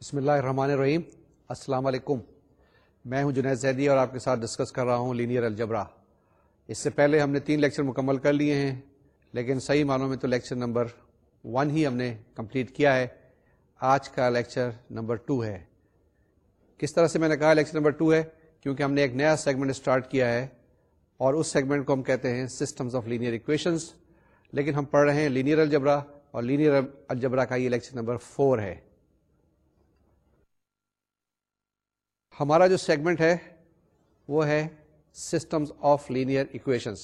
بسم اللہ الرحمن الرحیم۔ السلام علیکم۔ میں ہوں جنید زیدی اور آپ کے ساتھ ڈسکس کر رہا ہوں لینئر الجبرا اس سے پہلے ہم نے تین لیکچر مکمل کر لیے ہیں، لیکن صحیح معنوں میں تو لیکچر نمبر ون ہی ہم نے کمپلیٹ کیا ہے۔ آج کا لیکچر نمبر ٹو ہے۔ کس طرح سے میں نے کہا لیکچر نمبر ٹو ہے؟ کیونکہ ہم نے ایک نیا سیگمنٹ اسٹارٹ کیا ہے اور اس سیگمنٹ کو ہم کہتے ہیں سسٹمز آف لینئر اکویشنز لیکن ہم پڑھ رہے ہیں لینئر الجبرا اور لینئر الجبرا کا یہ لیکچر نمبر فور ہے۔ ہمارا جو سیگمنٹ ہے، وہ ہے systems of linear equations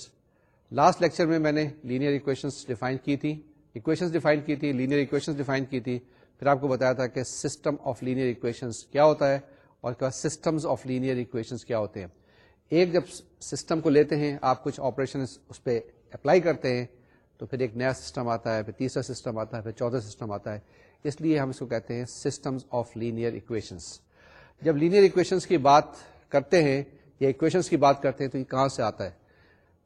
last lecture میں میں نے لینئر اکویشنس ڈیفائن کی تھی اکویشنس ڈیفائن کی تھی لینئر اکویشنس ڈیفائن کی تھی. پھر آپ کو بتایا تھا کہ سسٹم آف لینئر اکویشنس کیا ہوتا ہے اور سسٹمز آف لینئر اکویشنس کیا ہوتے ہیں. ایک جب سسٹم کو لیتے ہیں، آپ کچھ آپریشن اس پہ اپلائی کرتے ہیں، تو پھر ایک نیا سسٹم آتا ہے، پھر تیسرا سسٹم آتا ہے، پھر چوتھا سسٹم آتا ہے. اس لیے ہم اس کو کہتے ہیں سسٹمز آف لینئر اکویشنس جب لینئر اکویشنس کی بات کرتے ہیں یا اکویشنس کی بات کرتے ہیں تو یہ کہاں سے آتا ہے؟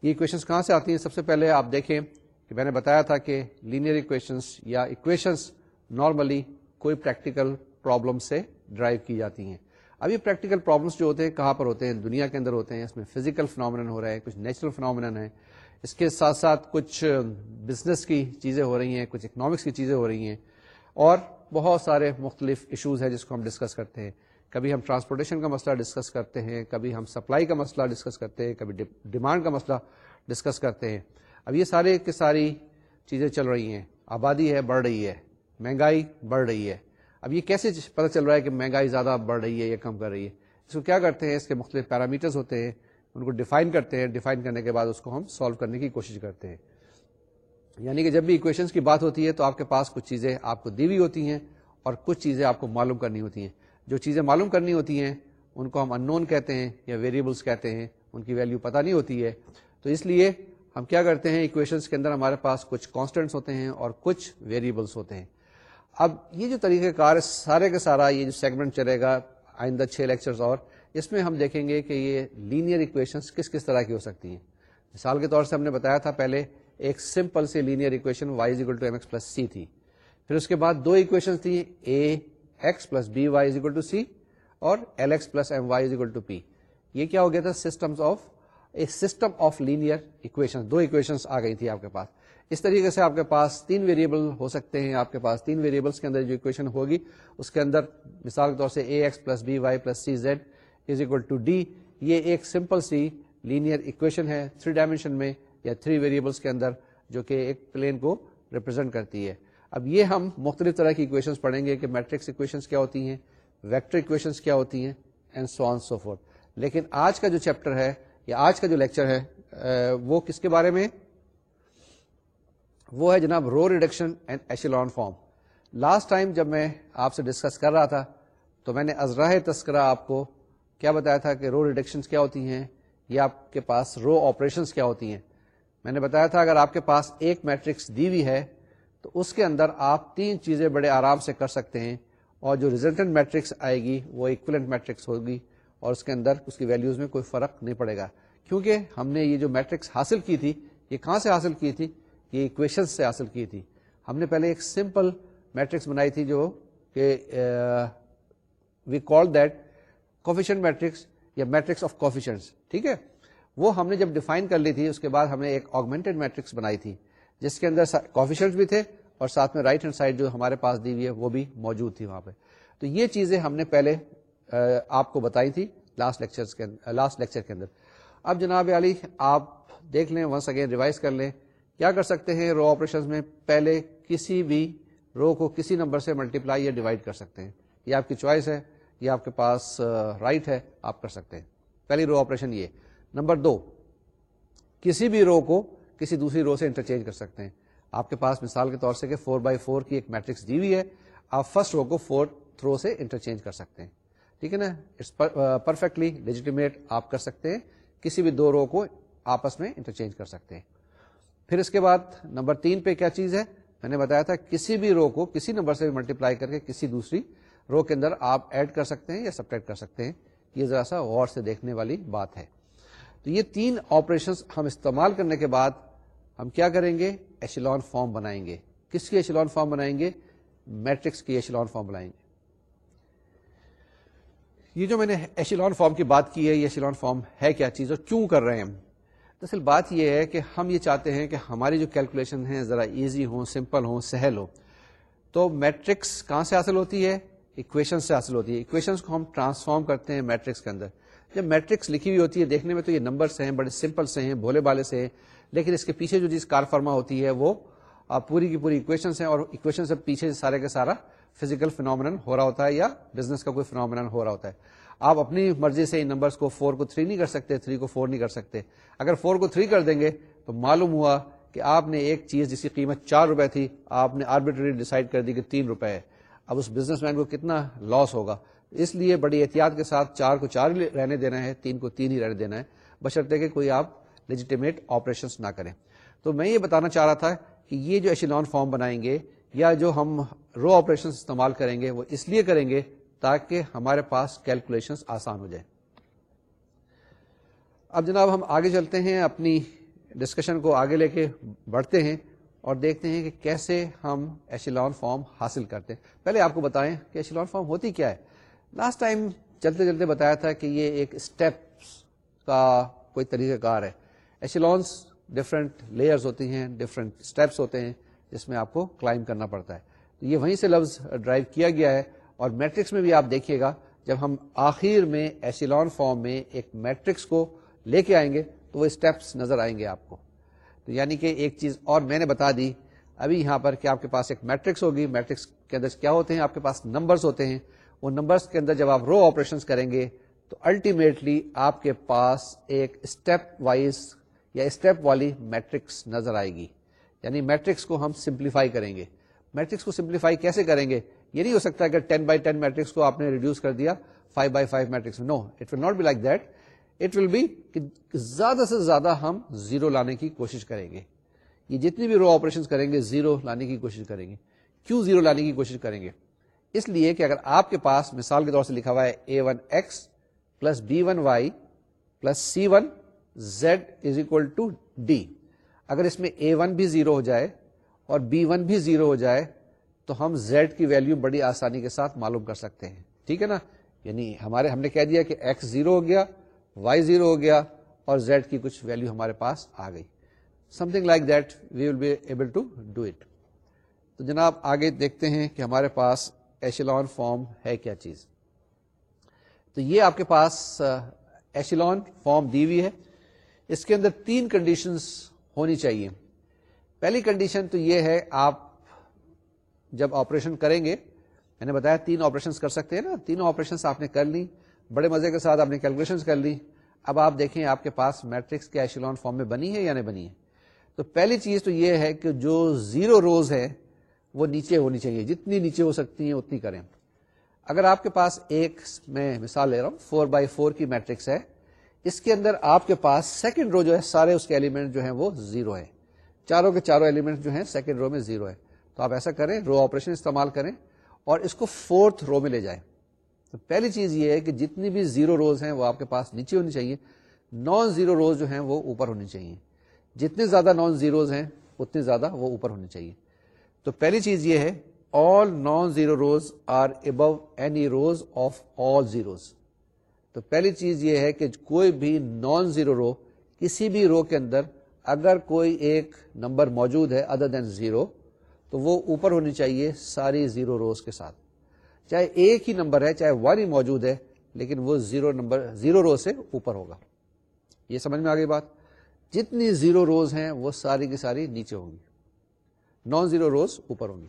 یہ اکویشنس کہاں سے آتی ہیں؟ سب سے پہلے آپ دیکھیں کہ میں نے بتایا تھا کہ لینئر اکویشنس یا اکویشنس نارملی کوئی پریکٹیکل پرابلم سے ڈرائیو کی جاتی ہیں۔ اب یہ پریکٹیکل پرابلمس جو ہوتے ہیں کہاں پر ہوتے ہیں؟ دنیا کے اندر ہوتے ہیں، اس میں فزیکل فنامن ہو رہا ہے، کچھ نیچرل فنامن ہے۔ اس کے ساتھ ساتھ کچھ بزنس کی چیزیں ہو رہی ہیں، کچھ اکنامکس کی چیزیں ہو رہی ہیں۔ اور بہت سارے مختلف ایشوز ہیں جس کو ہم ڈسکس کرتے ہیں۔ کبھی ہم ٹرانسپورٹیشن کا مسئلہ ڈسکس کرتے ہیں، کبھی ہم سپلائی کا مسئلہ ڈسکس کرتے ہیں، کبھی ڈیمانڈ کا مسئلہ ڈسکس کرتے ہیں۔ اب یہ سارے کی ساری چیزیں چل رہی ہیں۔ آبادی ہے، بڑھ رہی ہے۔ مہنگائی بڑھ رہی ہے۔ اب یہ کیسے پتہ چل رہا ہے کہ مہنگائی زیادہ بڑھ رہی ہے یا کم کر رہی ہے؟ اس کو کیا کرتے ہیں؟ اس کے مختلف پیرامیٹرز ہوتے ہیں۔ ان کو ڈیفائن کرتے ہیں۔ ڈیفائن کرنے کے بعد اس کو ہم سالو کرنے کی کوشش کرتے ہیں۔ یعنی کہ جب بھی اکویشنس کی بات ہوتی ہے تو آپ کے پاس کچھ چیزیں آپ کو دیوی ہوتی ہیں اور کچھ چیزیں آپ کو معلوم کرنی ہوتی ہیں۔ جو چیزیں معلوم کرنی ہوتی ہیں، ان کو ہم ان نون کہتے ہیں یا ویریبلس کہتے ہیں، ان کی ویلو پتہ نہیں ہوتی ہے۔ تو اس لیے ہم کیا کرتے ہیں اکویشنس کے اندر ہمارے پاس کچھ کانسٹنٹس ہوتے ہیں اور کچھ ویریبلس ہوتے ہیں۔ اب یہ جو طریقہ کار سارے کا سارا یہ جو سیگمنٹ چلے گا، آئندہ چھ لیکچرز اور، اس میں ہم دیکھیں گے کہ یہ لینئر اکویشنس کس کس طرح کی ہو سکتی ہیں۔ مثال کے طور سے ہم نے بتایا تھا، پہلے ایک simple C linear equation y to m x plus c تھی۔ پھر اس کے بعد دو اکویشن تھی a x plus b y equal to c اور l x plus m y equal to p یہ کیا ہو گیا تھا system of a system of linear equation do equation آ گئی تھی آپ کے پاس. اس طریقے سے آپ کے پاس تین ویریبل ہو سکتے ہیں. آپ کے پاس تین ویریبلس کے اندر جو اکویشن ہوگی، اس کے اندر مثال کے طور سے a x plus b y plus c z is equal to d یہ ایک سمپل سی لینئر اکویشن ہے تھری ڈائمینشن میں یا تھری ویریبلس کے اندر، جو کہ ایک پلین کو ریپرزینٹ کرتی ہے۔ اب یہ ہم مختلف طرح کی اکویشن پڑھیں گے کہ میٹرکس اکویشن کیا ہوتی ہیں ویکٹر اکویشن کیا ہوتی ہیں and so on so four لیکن آج کا جو چیپٹر ہے، یا آج کا جو لیکچر ہے وہ کس کے بارے میں؟ وہ ہے جناب row reduction and echelon form last time جب میں آپ سے ڈسکس کر رہا تھا، تو میں نے ازراہ تذکرہ آپ کو کیا بتایا تھا کہ رو ریڈکشن کیا ہوتی ہیں، یا آپ کے پاس رو آپریشن کیا ہوتی ہیں؟ میں نے بتایا تھا اگر آپ کے پاس ایک میٹرکس دی ہوئی ہے تو اس کے اندر آپ تین چیزیں بڑے آرام سے کر سکتے ہیں اور جو ریزلٹنٹ میٹرکس آئے گی وہ ایکولنٹ میٹرکس ہوگی اور اس کے اندر اس کی ویلیوز میں کوئی فرق نہیں پڑے گا۔ کیونکہ ہم نے یہ جو میٹرکس حاصل کی تھی، یہ کہاں سے حاصل کی تھی؟ یہ اکویشن سے حاصل کی تھی۔ ہم نے پہلے ایک سمپل میٹرکس بنائی تھی جو کہ we call that coefficient matrix یا میٹرکس آف کوفیشنس ٹھیک ہے؟ وہ ہم نے جب ڈیفائن کر لی تھی، اس کے بعد ہم نے ایک آگمنٹڈ میٹرکس بنائی تھی۔ جس کے اندر کوفیشنس بھی تھے اور ساتھ میں رائٹ ہینڈ سائڈ جو ہمارے پاس دی ہوئی ہے وہ بھی موجود تھی وہاں پہ۔ تو یہ چیزیں ہم نے پہلے آپ کو بتائی تھی لاسٹ لیکچر لاسٹ لیکچر کے اندر۔ اب جناب علی، آپ دیکھ لیں ونس اگین ریوائز کر لیں۔ کیا کر سکتے ہیں رو آپریشن میں؟ پہلے کسی بھی رو کو کسی نمبر سے ملٹیپلائی یا ڈیوائڈ کر سکتے ہیں۔ یہ آپ کی چوائس ہے، یہ آپ کے پاس رائٹ ہے، آپ کر سکتے ہیں۔ پہلی رو آپریشن یہ۔ نمبر دو، کسی بھی رو کو کسی دوسری رو سے انٹرچینج کر سکتے ہیں۔ آپ کے پاس مثال کے طور سے کہ فور بائی فور کی ایک میٹرکس دی ہوئی ہے، آپ فرسٹ رو کو فور تھرو سے انٹرچینج کر سکتے ہیں۔ ٹھیک ہے نا؟ اٹس پرفیکٹلی لیجیٹیمیٹ آپ کر سکتے ہیں، کسی بھی دو رو کو آپس میں انٹرچینج کر سکتے ہیں۔ پھر اس کے بعد نمبر تین پہ کیا چیز ہے؟ میں نے بتایا تھا کسی بھی رو کو کسی نمبر سے ملٹیپلائی کر کے کسی دوسری رو کے اندر آپ ایڈ کر سکتے ہیں یا سپریٹ کر سکتے ہیں۔ یہ ذرا سا غور سے دیکھنے والی بات ہے۔ تو یہ تین آپریشن ہم استعمال کرنے کے بعد ہم کیا کریں گے؟ ایشلون فارم بنائیں گے۔ کس کی ایشلون فارم بنائیں گے؟ میٹرکس کی ایشلون فارم بنائیں گے۔ یہ جو میں نے ایشیلون فارم کی بات کی ہے، یہ ایشیلون فارم ہے کیا چیز اور کیوں کر رہے ہیں ہم؟ دراصل بات یہ ہے کہ ہم یہ چاہتے ہیں کہ ہماری جو کیلکولیشن ہیں ذرا ایزی ہوں، سمپل ہوں، سہل ہو تو میٹرکس کہاں سے حاصل ہوتی ہے؟ اکویشن سے حاصل ہوتی ہے۔ اکویشن کو ہم ٹرانسفارم کرتے ہیں میٹرکس کے اندر۔ جب میٹرکس لکھی ہوئی ہوتی ہے دیکھنے میں تو یہ نمبرس ہیں، بڑے سمپل سے ہیں، بھولے بالے سے ہیں۔ لیکن اس کے پیچھے جو چیز کار فرما ہوتی ہے وہ پوری کی پوری اکویشن ہیں اور اکویشن سے پیچھے سارے کا سارا فزیکل فینومین ہو رہا ہوتا ہے یا بزنس کا کوئی فینومین ہو رہا ہوتا ہے۔ آپ اپنی مرضی سے ان نمبرس کو فور کو تھری نہیں کر سکتے تھری کو فور نہیں کر سکتے۔ اگر فور کو تھری کر دیں گے تو معلوم ہوا کہ آپ نے ایک چیز جس کی قیمت چار روپے تھی، آپ نے آربیٹری ڈیسائڈ کر دی کہ تین روپے ہے۔ اب اس بزنس مین کو کتنا لاس ہوگا؟ اس لیے بڑی احتیاط کے ساتھ چار کو چار رہنے دینا ہے، تین کو تین ہی رہنے دینا ہے۔ بشرطے کہ کوئی آپ لیجیٹیمیٹ آپریشن نہ کریں۔ تو میں یہ بتانا چاہ رہا تھا کہ یہ جو ایشیلون فارم بنائیں گے یا جو ہم رو آپریشن استعمال کریں گے، وہ اس لیے کریں گے تاکہ ہمارے پاس کیلکولیشن آسان ہو جائے اب جناب ہم آگے چلتے ہیں، اپنی ڈسکشن کو آگے لے کے بڑھتے ہیں اور دیکھتے ہیں کہ کیسے ہم ایشیلون فارم حاصل کرتے ہیں۔ پہلے آپ کو بتائیں کہ ایشیلون فارم ہوتی کیا ہے۔ لاسٹ ٹائم چلتے چلتے بتایا تھا کہ یہ ایک اسٹیپ کا کوئی طریقہ کار ہے۔ ایشیلونس ڈفرینٹ لیئرز ہوتی ہیں ڈفرینٹ اسٹیپس ہوتے ہیں، جس میں آپ کو کلائم کرنا پڑتا ہے۔ یہ وہیں سے لفظ ڈرائیو کیا گیا ہے۔ اور میٹرکس میں بھی آپ دیکھیے گا، جب ہم آخر میں ایسیلون فارم میں ایک میٹرکس کو لے کے آئیں گے، تو وہ اسٹیپس نظر آئیں گے آپ کو۔ تو یعنی کہ ایک چیز اور میں نے بتا دی، ابھی یہاں پر کہ آپ کے پاس ایک میٹرکس ہوگی۔ میٹرکس کے اندر کیا ہوتے ہیں؟ آپ کے پاس نمبرز ہوتے ہیں۔ وہ نمبرز کے اندر جب آپ رو آپریشن کریں گے، تو الٹیمیٹلی آپ کے پاس ایک اسٹیپ وائز یا اسٹیپ والی میٹرکس نظر آئے گی۔ یعنی میٹرکس کو ہم سمپلیفائی کریں گے۔ میٹرکس کو سمپلیفائی کیسے کریں گے؟ یہ نہیں ہو سکتا کہ ٹین بائی ٹین میٹرکس کو آپ نے ریڈیوس کر دیا five by five matrix now it will not be like that it will be زیادہ سے زیادہ ہم زیرو لانے کی کوشش کریں گے۔ یہ جتنی بھی رو آپریشن کریں گے زیرو لانے کی کوشش کریں گے۔ کیوں زیرو لانے کی کوشش کریں گے؟ اس لیے کہ اگر آپ کے پاس مثال کے طور سے لکھا ہوا ہے a one x plus b one y plus c one z is equal to d. اگر اس میں اے ون بھی زیرو ہو جائے اور بی ون بھی زیرو ہو جائے تو ہم زیڈ کی ویلو بڑی آسانی کے ساتھ معلوم کر سکتے ہیں۔ ٹھیک ہے نا؟ یعنی ہمارے ہم نے کہہ دیا کہ ایکس زیرو ہو گیا، وائی زیرو ہو گیا اور زیڈ کی کچھ ویلو ہمارے پاس آ گئی۔ Something like that, we will be able to do it. تو جناب آگے دیکھتے ہیں کہ ہمارے پاس ایشیلون فارم ہے کیا چیز۔ تو یہ آپ کے پاس ایشیلون فارم دی ہوئی ہے۔ اس کے اندر تین کنڈیشنز ہونی چاہیے۔ پہلی کنڈیشن تو یہ ہے، آپ جب آپریشن کریں گے، میں نے بتایا تین آپریشن کر سکتے ہیں نا۔ تینوں آپریشن آپ نے کر لی بڑے مزے کے ساتھ آپ نے کیلکولیشن کر لی اب آپ دیکھیں آپ کے پاس میٹرکس کے ایشلون فارم میں بنی ہے یا نہیں بنی ہے۔ تو پہلی چیز تو یہ ہے کہ جو زیرو روز ہے، وہ نیچے ہونی چاہیے۔ جتنی نیچے ہو سکتی ہیں، اتنی کریں۔ اگر آپ کے پاس ایک، میں مثال لے رہا ہوں فور بائی فور کی میٹرکس ہے اس کے اندر آپ کے پاس سیکنڈ رو جو ہے، سارے اس کے ایلیمنٹ جو ہیں وہ زیرو ہے چاروں کے چاروں ایلیمنٹ جو ہیں سیکنڈ رو میں زیرو ہے تو آپ ایسا کریں رو آپریشن استعمال کریں اور اس کو فورتھ رو میں لے جائیں۔ تو پہلی چیز یہ ہے کہ جتنی بھی زیرو روز ہیں وہ آپ کے پاس نیچے ہونی چاہیے۔ نان زیرو روز جو ہیں وہ اوپر ہونی چاہیے۔ جتنے زیادہ نان زیروز ہیں، اتنے زیادہ وہ اوپر ہونی چاہیے۔ تو پہلی چیز یہ ہے all non zero rows are above any rows of all zeros تو پہلی چیز یہ ہے کہ کوئی بھی نان زیرو رو، کسی بھی رو کے اندر اگر کوئی ایک نمبر موجود ہے ادر دین زیرو تو وہ اوپر ہونی چاہیے ساری زیرو روز کے ساتھ۔ چاہے ایک ہی نمبر ہے، چاہے ون ہی موجود ہے، لیکن وہ زیرو نمبر، زیرو رو سے اوپر ہوگا۔ یہ سمجھ میں آ گئی بات؟ جتنی زیرو روز ہیں، وہ ساری کی ساری نیچے ہوں گی۔ نان زیرو روز اوپر ہوں گی۔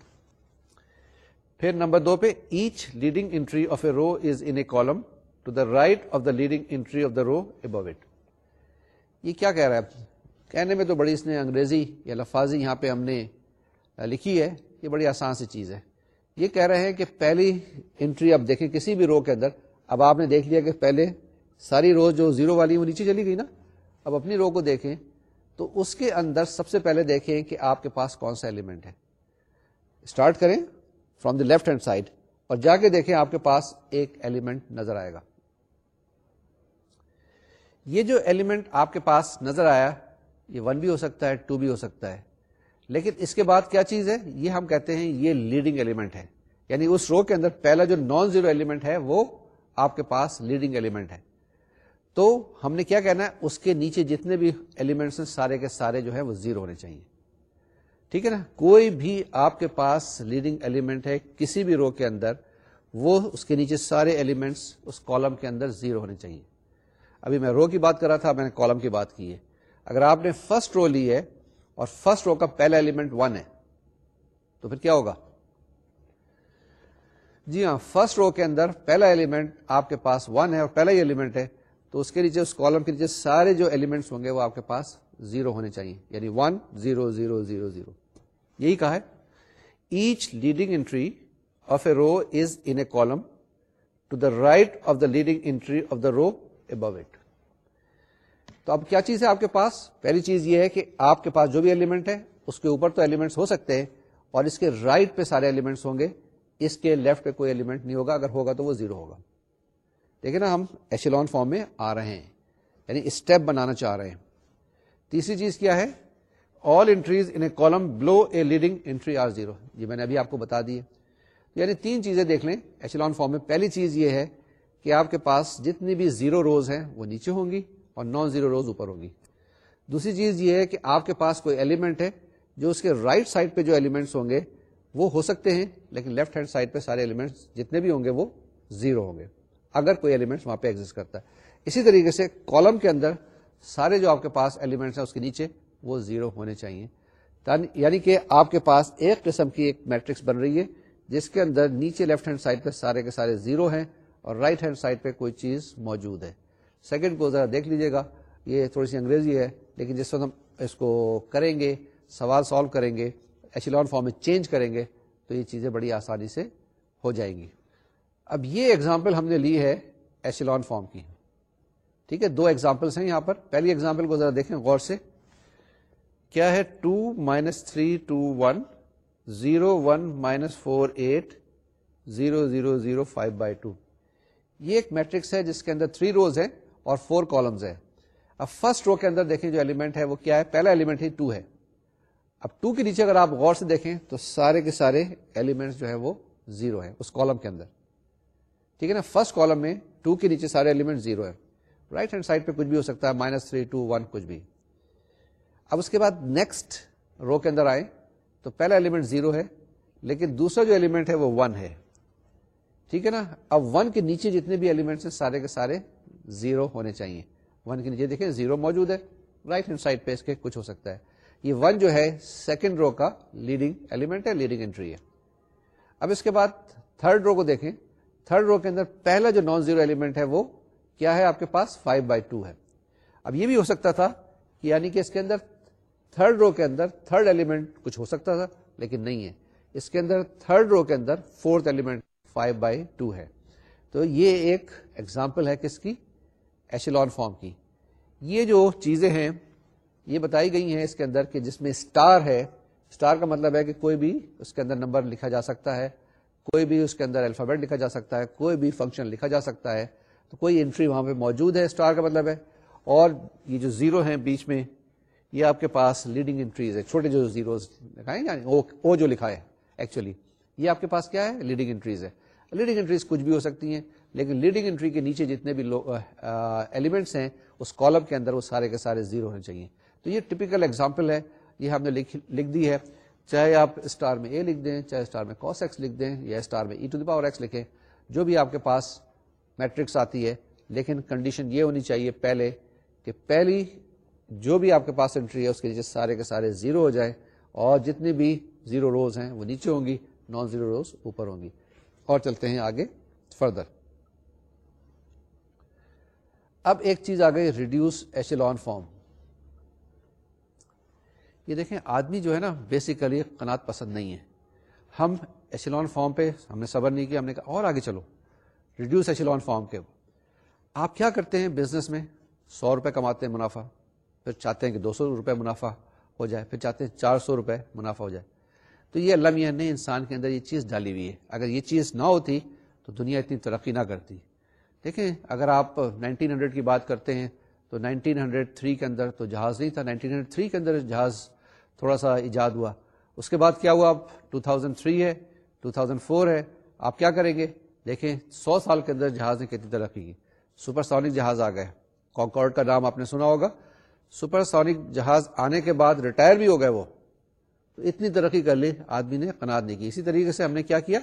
پھر نمبر دو پہ each leading entry of a row is in a column to the right of the leading entry of the row above it یہ کیا کہہ رہا ہے؟ کہنے میں تو بڑی اس نے انگریزی یا لفاظی یہاں پہ ہم نے لکھی ہے۔ یہ بڑی آسان سی چیز ہے۔ یہ کہہ رہے ہیں کہ پہلی انٹری اب دیکھیں کسی بھی رو کے اندر، اب آپ نے دیکھ لیا کہ پہلے ساری رو جو زیرو والی وہ نیچے چلی گئی نا۔ اب اپنی رو کو دیکھیں تو اس کے اندر سب سے پہلے دیکھیں کہ آپ کے پاس کون سا ایلیمنٹ ہے۔ اسٹارٹ کریں from the left hand side اور جا کے دیکھیں آپ کے پاس ایک ایلیمنٹ نظر آئے گا۔ یہ جو ایلیمنٹ آپ کے پاس نظر آیا، یہ ون بھی ہو سکتا ہے ٹو بھی ہو سکتا ہے۔ لیکن اس کے بعد کیا چیز ہے؟ یہ ہم کہتے ہیں یہ لیڈنگ ایلیمنٹ ہے۔ یعنی اس رو کے اندر پہلا جو نان زیرو ایلیمنٹ ہے، وہ آپ کے پاس لیڈنگ ایلیمنٹ ہے۔ تو ہم نے کیا کہنا ہے؟ اس کے نیچے جتنے بھی ایلیمنٹس ہیں، سارے کے سارے جو ہے وہ زیرو ہونے چاہیے۔ ٹھیک ہے نا؟ کوئی بھی آپ کے پاس لیڈنگ ایلیمنٹ ہے، کسی بھی رو کے اندر، وہ اس کے نیچے سارے ایلیمنٹس اس کالم کے اندر زیرو ہونے چاہیے۔ ابھی میں رو کی بات کر رہا تھا، میں نے کالم کی بات کی ہے۔ اگر آپ نے فرسٹ رو لی ہے اور فرسٹ رو کا پہلا ایلیمنٹ ون ہے، تو پھر کیا ہوگا؟ جی ہاں فرسٹ رو کے اندر پہلا ایلیمنٹ آپ کے پاس ون ہے اور پہلا ہی ایلیمنٹ ہے، تو اس کے نیچے، اس کالم کے نیچے سارے جو ایلیمنٹس ہوں گے وہ آپ کے پاس زیرو ہونے چاہیے۔ یعنی one zero zero zero zero یہی کہا ہے۔ Each leading entry of a row is in a column to the right of the leading entry of the row above it تو اب کیا چیز ہے آپ کے پاس؟ پہلی چیز یہ ہے کہ آپ کے پاس جو بھی ایلیمنٹ ہے، اس کے اوپر تو ایلیمنٹس ہو سکتے ہیں اور اس کے رائٹ right پہ سارے ایلیمنٹس ہوں گے، اس کے لیفٹ پہ کوئی ایلیمنٹ نہیں ہوگا، اگر ہوگا تو وہ زیرو ہوگا۔ دیکھیں نا، ہم ایشیلون فارم میں آ رہے ہیں یعنی اسٹیپ بنانا چاہ رہے ہیں۔ تیسری چیز کیا ہے؟ All entries in a column below a leading entry are zero یہ میں نے ابھی آپ کو بتا دی یعنی تین چیزیں دیکھ لیں ایشیلون فارم میں پہلی چیز یہ ہے کہ آپ کے پاس جتنی بھی زیرو روز ہیں وہ نیچے ہوں گی اور نان زیرو روز اوپر ہوگی دوسری چیز یہ ہے کہ آپ کے پاس کوئی ایلیمنٹ ہے جو اس کے رائٹ right سائڈ پہ جو ایلیمنٹس ہوں گے، وہ ہو سکتے ہیں، لیکن لیفٹ ہینڈ سائڈ پہ سارے ایلیمنٹس جتنے بھی ہوں گے وہ زیرو ہوں گے۔ اگر کوئی ایلیمنٹ وہاں پہ ایگزٹ کرتا ہے۔ اسی طریقے سے کالم کے اندر سارے جو آپ کے پاس ایلیمنٹس ہیں اس کے نیچے وہ زیرو ہونے چاہیے۔ یعنی کہ آپ کے پاس ایک قسم کی ایک میٹرکس بن رہی ہے، جس کے اندر نیچے لیفٹ ہینڈ سائڈ پہ سارے کے سارے زیرو ہیں اور رائٹ ہینڈ سائڈ پہ کوئی چیز موجود ہے۔ سیکنڈ کو ذرا دیکھ لیجیے گا۔ یہ تھوڑی سی انگریزی ہے، لیکن جس وقت ہم اس کو کریں گے، سوال سالو کریں گے ایچلون فارم میں چینج کریں گے، تو یہ چیزیں بڑی آسانی سے ہو جائیں گی۔ اب یہ ایگزامپل ہم نے لی ہے ایشیلون فارم کی۔ ٹھیک ہے، دو ایگزامپلس ہیں یہاں پر۔ پہلی ایگزامپل کو ذرا دیکھیں غور سے۔ کیا ہے؟ Two minus three two one zero one minus four eight zero zero zero five by two یہ ایک میٹرکس ہے جس کے اندر تھری روز ہے اور فور کالمز ہے اب فرسٹ رو کے اندر دیکھیں جو ایلیمنٹ ہے وہ کیا ہے؟ پہلا ایلیمنٹ ہی ٹو ہے۔ اب ٹو کے نیچے اگر آپ غور سے دیکھیں تو سارے کے سارے ایلیمنٹس جو ہے وہ زیرو ہے اس کالم کے اندر۔ ٹھیک ہے نا؟ فرسٹ کالم میں ٹو کے نیچے سارے ایلیمنٹ زیرو ہے رائٹ ہینڈ سائڈ پہ کچھ بھی ہو سکتا ہے مائنس تھری ٹو ون کچھ بھی۔ اب اس کے بعد نیکسٹ رو کے اندر آئے تو پہلا ایلیمنٹ زیرو ہے، لیکن دوسرا جو ایلیمنٹ ہے وہ ون ہے۔ ٹھیک ہے نا؟ اب ون کے نیچے جتنے بھی ایلیمنٹس ہیں سارے کے سارے زیرو ہونے چاہیے۔ ون کے نیچے دیکھیں زیرو موجود ہے۔ رائٹ ہینڈ سائڈ پہ اس کے کچھ ہو سکتا ہے۔ یہ ون جو ہے سیکنڈ رو کا لیڈنگ ایلیمنٹ ہے لیڈنگ انٹری ہے۔ اب اس کے بعد تھرڈ رو کو دیکھیں۔ تھرڈ رو کے اندر پہلا جو نان زیرو ایلیمنٹ ہے وہ کیا ہے؟ آپ کے پاس فائیو بائی ٹو ہے۔ اب یہ بھی ہو سکتا تھا کہ یعنی کہ اس کے اندر تھرڈ رو کے اندر تھرڈ ایلیمنٹ کچھ ہو سکتا تھا، لیکن نہیں ہے۔ اس کے اندر تھرڈ رو کے اندر fourth element five by two ہے۔ تو یہ ایک ایگزامپل ہے کس کی؟ ایشلون فارم کی۔ یہ جو چیزیں ہیں، یہ بتائی گئی ہیں اس کے اندر کہ جس میں اسٹار ہے اسٹار کا مطلب ہے کہ کوئی بھی اس کے اندر نمبر لکھا جا سکتا ہے، کوئی بھی اس کے اندر الفابیٹ لکھا جا سکتا ہے، کوئی بھی فنکشن لکھا جا سکتا ہے۔ تو کوئی انٹری وہاں پہ موجود ہے اسٹار کا مطلب ہے۔ اور یہ جو زیرو ہیں بیچ میں، یہ آپ کے پاس لیڈنگ انٹریز ہے چھوٹے جو زیروز لکھائے او یعنی جو لکھا ہے ایکچولی یہ آپ کے پاس کیا ہے؟ لیڈنگ انٹریز ہے لیڈنگ انٹریز کچھ بھی ہو سکتی ہیں، لیکن لیڈنگ انٹری کے نیچے جتنے بھی ایلیمنٹس ہیں، اس کالم کے اندر وہ سارے کے سارے زیرو ہونے چاہیے۔ تو یہ ٹپیکل ایگزامپل ہے، یہ ہم نے لکھ دی ہے۔ چاہے آپ اسٹار میں اے لکھ دیں، چاہے اسٹار میں کوس ایکس لکھ دیں، یا اسٹار میں e to the power x لکھیں، جو بھی آپ کے پاس میٹرکس آتی ہے، لیکن کنڈیشن یہ ہونی چاہیے پہلے کہ پہلی جو بھی آپ کے پاس انٹری ہے، اس کے نیچے سارے کے سارے زیرو ہو جائے اور جتنی بھی زیرو روز ہیں، وہ نیچے ہوں گی نان زیرو روز اوپر ہوں گی۔ اور چلتے ہیں آگے فردر اب ایک چیز آ گئی ریڈیوس ایشیلون فارم یہ دیکھیں، آدمی جو ہے نا بیسیکلی قناط پسند نہیں ہے. ہم ایشیلون فارم پہ، ہم نے صبر نہیں کیا، ہم نے کہا اور آگے چلو. ریڈیوس ایشیلون فارم کے. آپ کیا کرتے ہیں بزنس میں? سو روپے کماتے ہیں منافع. پھر چاہتے ہیں کہ دو سو روپے منافع ہو جائے. پھر چاہتے ہیں چار سو روپے منافع ہو جائے. تو یہ اللہ میاں نے انسان کے اندر یہ چیز ڈالی ہوئی ہے۔ اگر یہ چیز نہ ہوتی تو دنیا اتنی ترقی نہ کرتی۔ دیکھیں، اگر آپ نائنٹین ہنڈریڈ کی بات کرتے ہیں تو نائنٹین ہنڈریڈ تھری کے اندر تو جہاز نہیں تھا۔ نائنٹین ہنڈریڈ تھری کے اندر جہاز تھوڑا سا ایجاد ہوا۔ اس کے بعد کیا ہوا؟ اب ٹو تھاؤزینڈ تھری ہے ٹو تھاؤزینڈ فور ہے۔ آپ کیا کریں گے؟ دیکھیں، سو سال کے اندر جہاز نے کتنی ترقی کی۔ سپر سونک جہاز آ گئے کانکارڈ کا نام آپ نے سنا ہوگا۔ سپر سونک جہاز آنے کے بعد ریٹائر بھی ہو گئے وہ۔ تو اتنی ترقی کر لی، آدمی نے قناعت نہیں کی۔ اسی طریقے سے ہم نے کیا کیا؟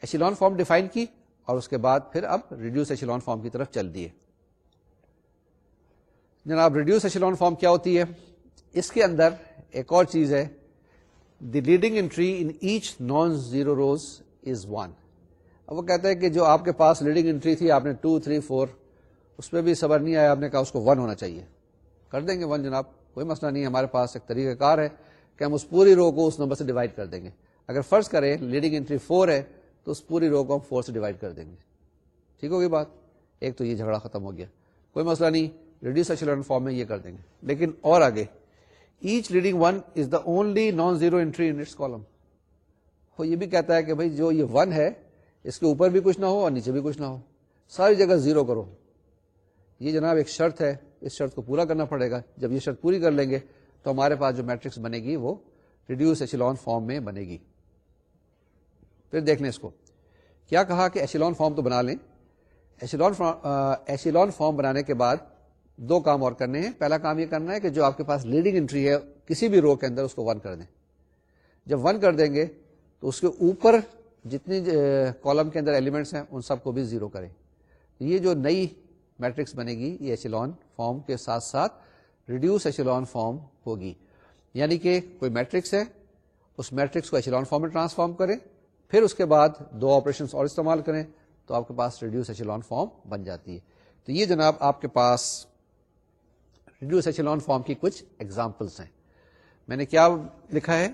ایشیلون فارم ڈیفائن کی اور اس کے بعد پھر اب ریڈیوس ایشیلون فارم کی طرف چل دیے۔ جناب ریڈیوس ایشیلون فارم کیا ہوتی ہے؟ اس کے اندر ایک اور چیز ہے the leading entry in each non zero rows is one اب وہ کہتا ہے کہ جو آپ کے پاس لیڈنگ انٹری تھی، آپ نے ٹو تھری فور اس پہ بھی صبر نہیں آیا، آپ نے کہا اس کو ون ہونا چاہیے۔ کر دیں گے ون جناب، کوئی مسئلہ نہیں، ہمارے پاس ایک طریقہ کار ہے۔ کہ ہم اس پوری رو کو اس نمبر سے ڈیوائڈ کر دیں گے۔ اگر فرض کریں لیڈنگ انٹری فور ہے، تو اس پوری رو کو ہم فور سے ڈیوائڈ کر دیں گے۔ ٹھیک ہوگی بات؟ ایک تو یہ جھگڑا ختم ہو گیا۔ کوئی مسئلہ نہیں ریڈیوس ایچلن فارم میں یہ کر دیں گے۔ لیکن اور آگے each leading one is the only non zero entry in column وہ یہ بھی کہتا ہے کہ بھائی جو یہ ون ہے، اس کے اوپر بھی کچھ نہ ہو اور نیچے بھی کچھ نہ ہو۔ ساری جگہ زیرو کرو۔ یہ جناب ایک شرط ہے، اس شرط کو پورا کرنا پڑے گا۔ جب یہ شرط پوری کر لیں گے تو ہمارے پاس جو میٹرکس بنے گی وہ ریڈیوس ایچلون فارم میں بنے گی۔ پھر دیکھ لیں اس کو۔ کیا کہا کہ ایشیلون فارم تو بنا لیں؟ ایشیلون ایشیلون فارم بنانے کے بعد دو کام اور کرنے ہیں۔ پہلا کام یہ کرنا ہے کہ جو آپ کے پاس لیڈنگ انٹری ہے، کسی بھی رو کے اندر اس کو ون کر دیں۔ جب ون کر دیں گے تو اس کے اوپر جتنی کالم کے اندر ایلیمنٹس ہیں، ان سب کو بھی زیرو کریں۔ یہ جو نئی میٹرکس بنے گی، یہ ایچلون فارم کے ساتھ ساتھ ریڈیوس ایچلون فارم ہوگی۔ یعنی کہ کوئی میٹرکس ہے، اس میٹرکس کو ایچلون فارم میں ٹرانسفارم کریں، پھر اس کے بعد دو آپریشن اور استعمال کریں تو آپ کے پاس ریڈیوس ایچلون فارم بن جاتی ہے۔ تو یہ جناب آپ کے پاس ریڈیوس ایچلون فارم کی کچھ ایگزامپلس ہیں۔ میں نے کیا لکھا ہے؟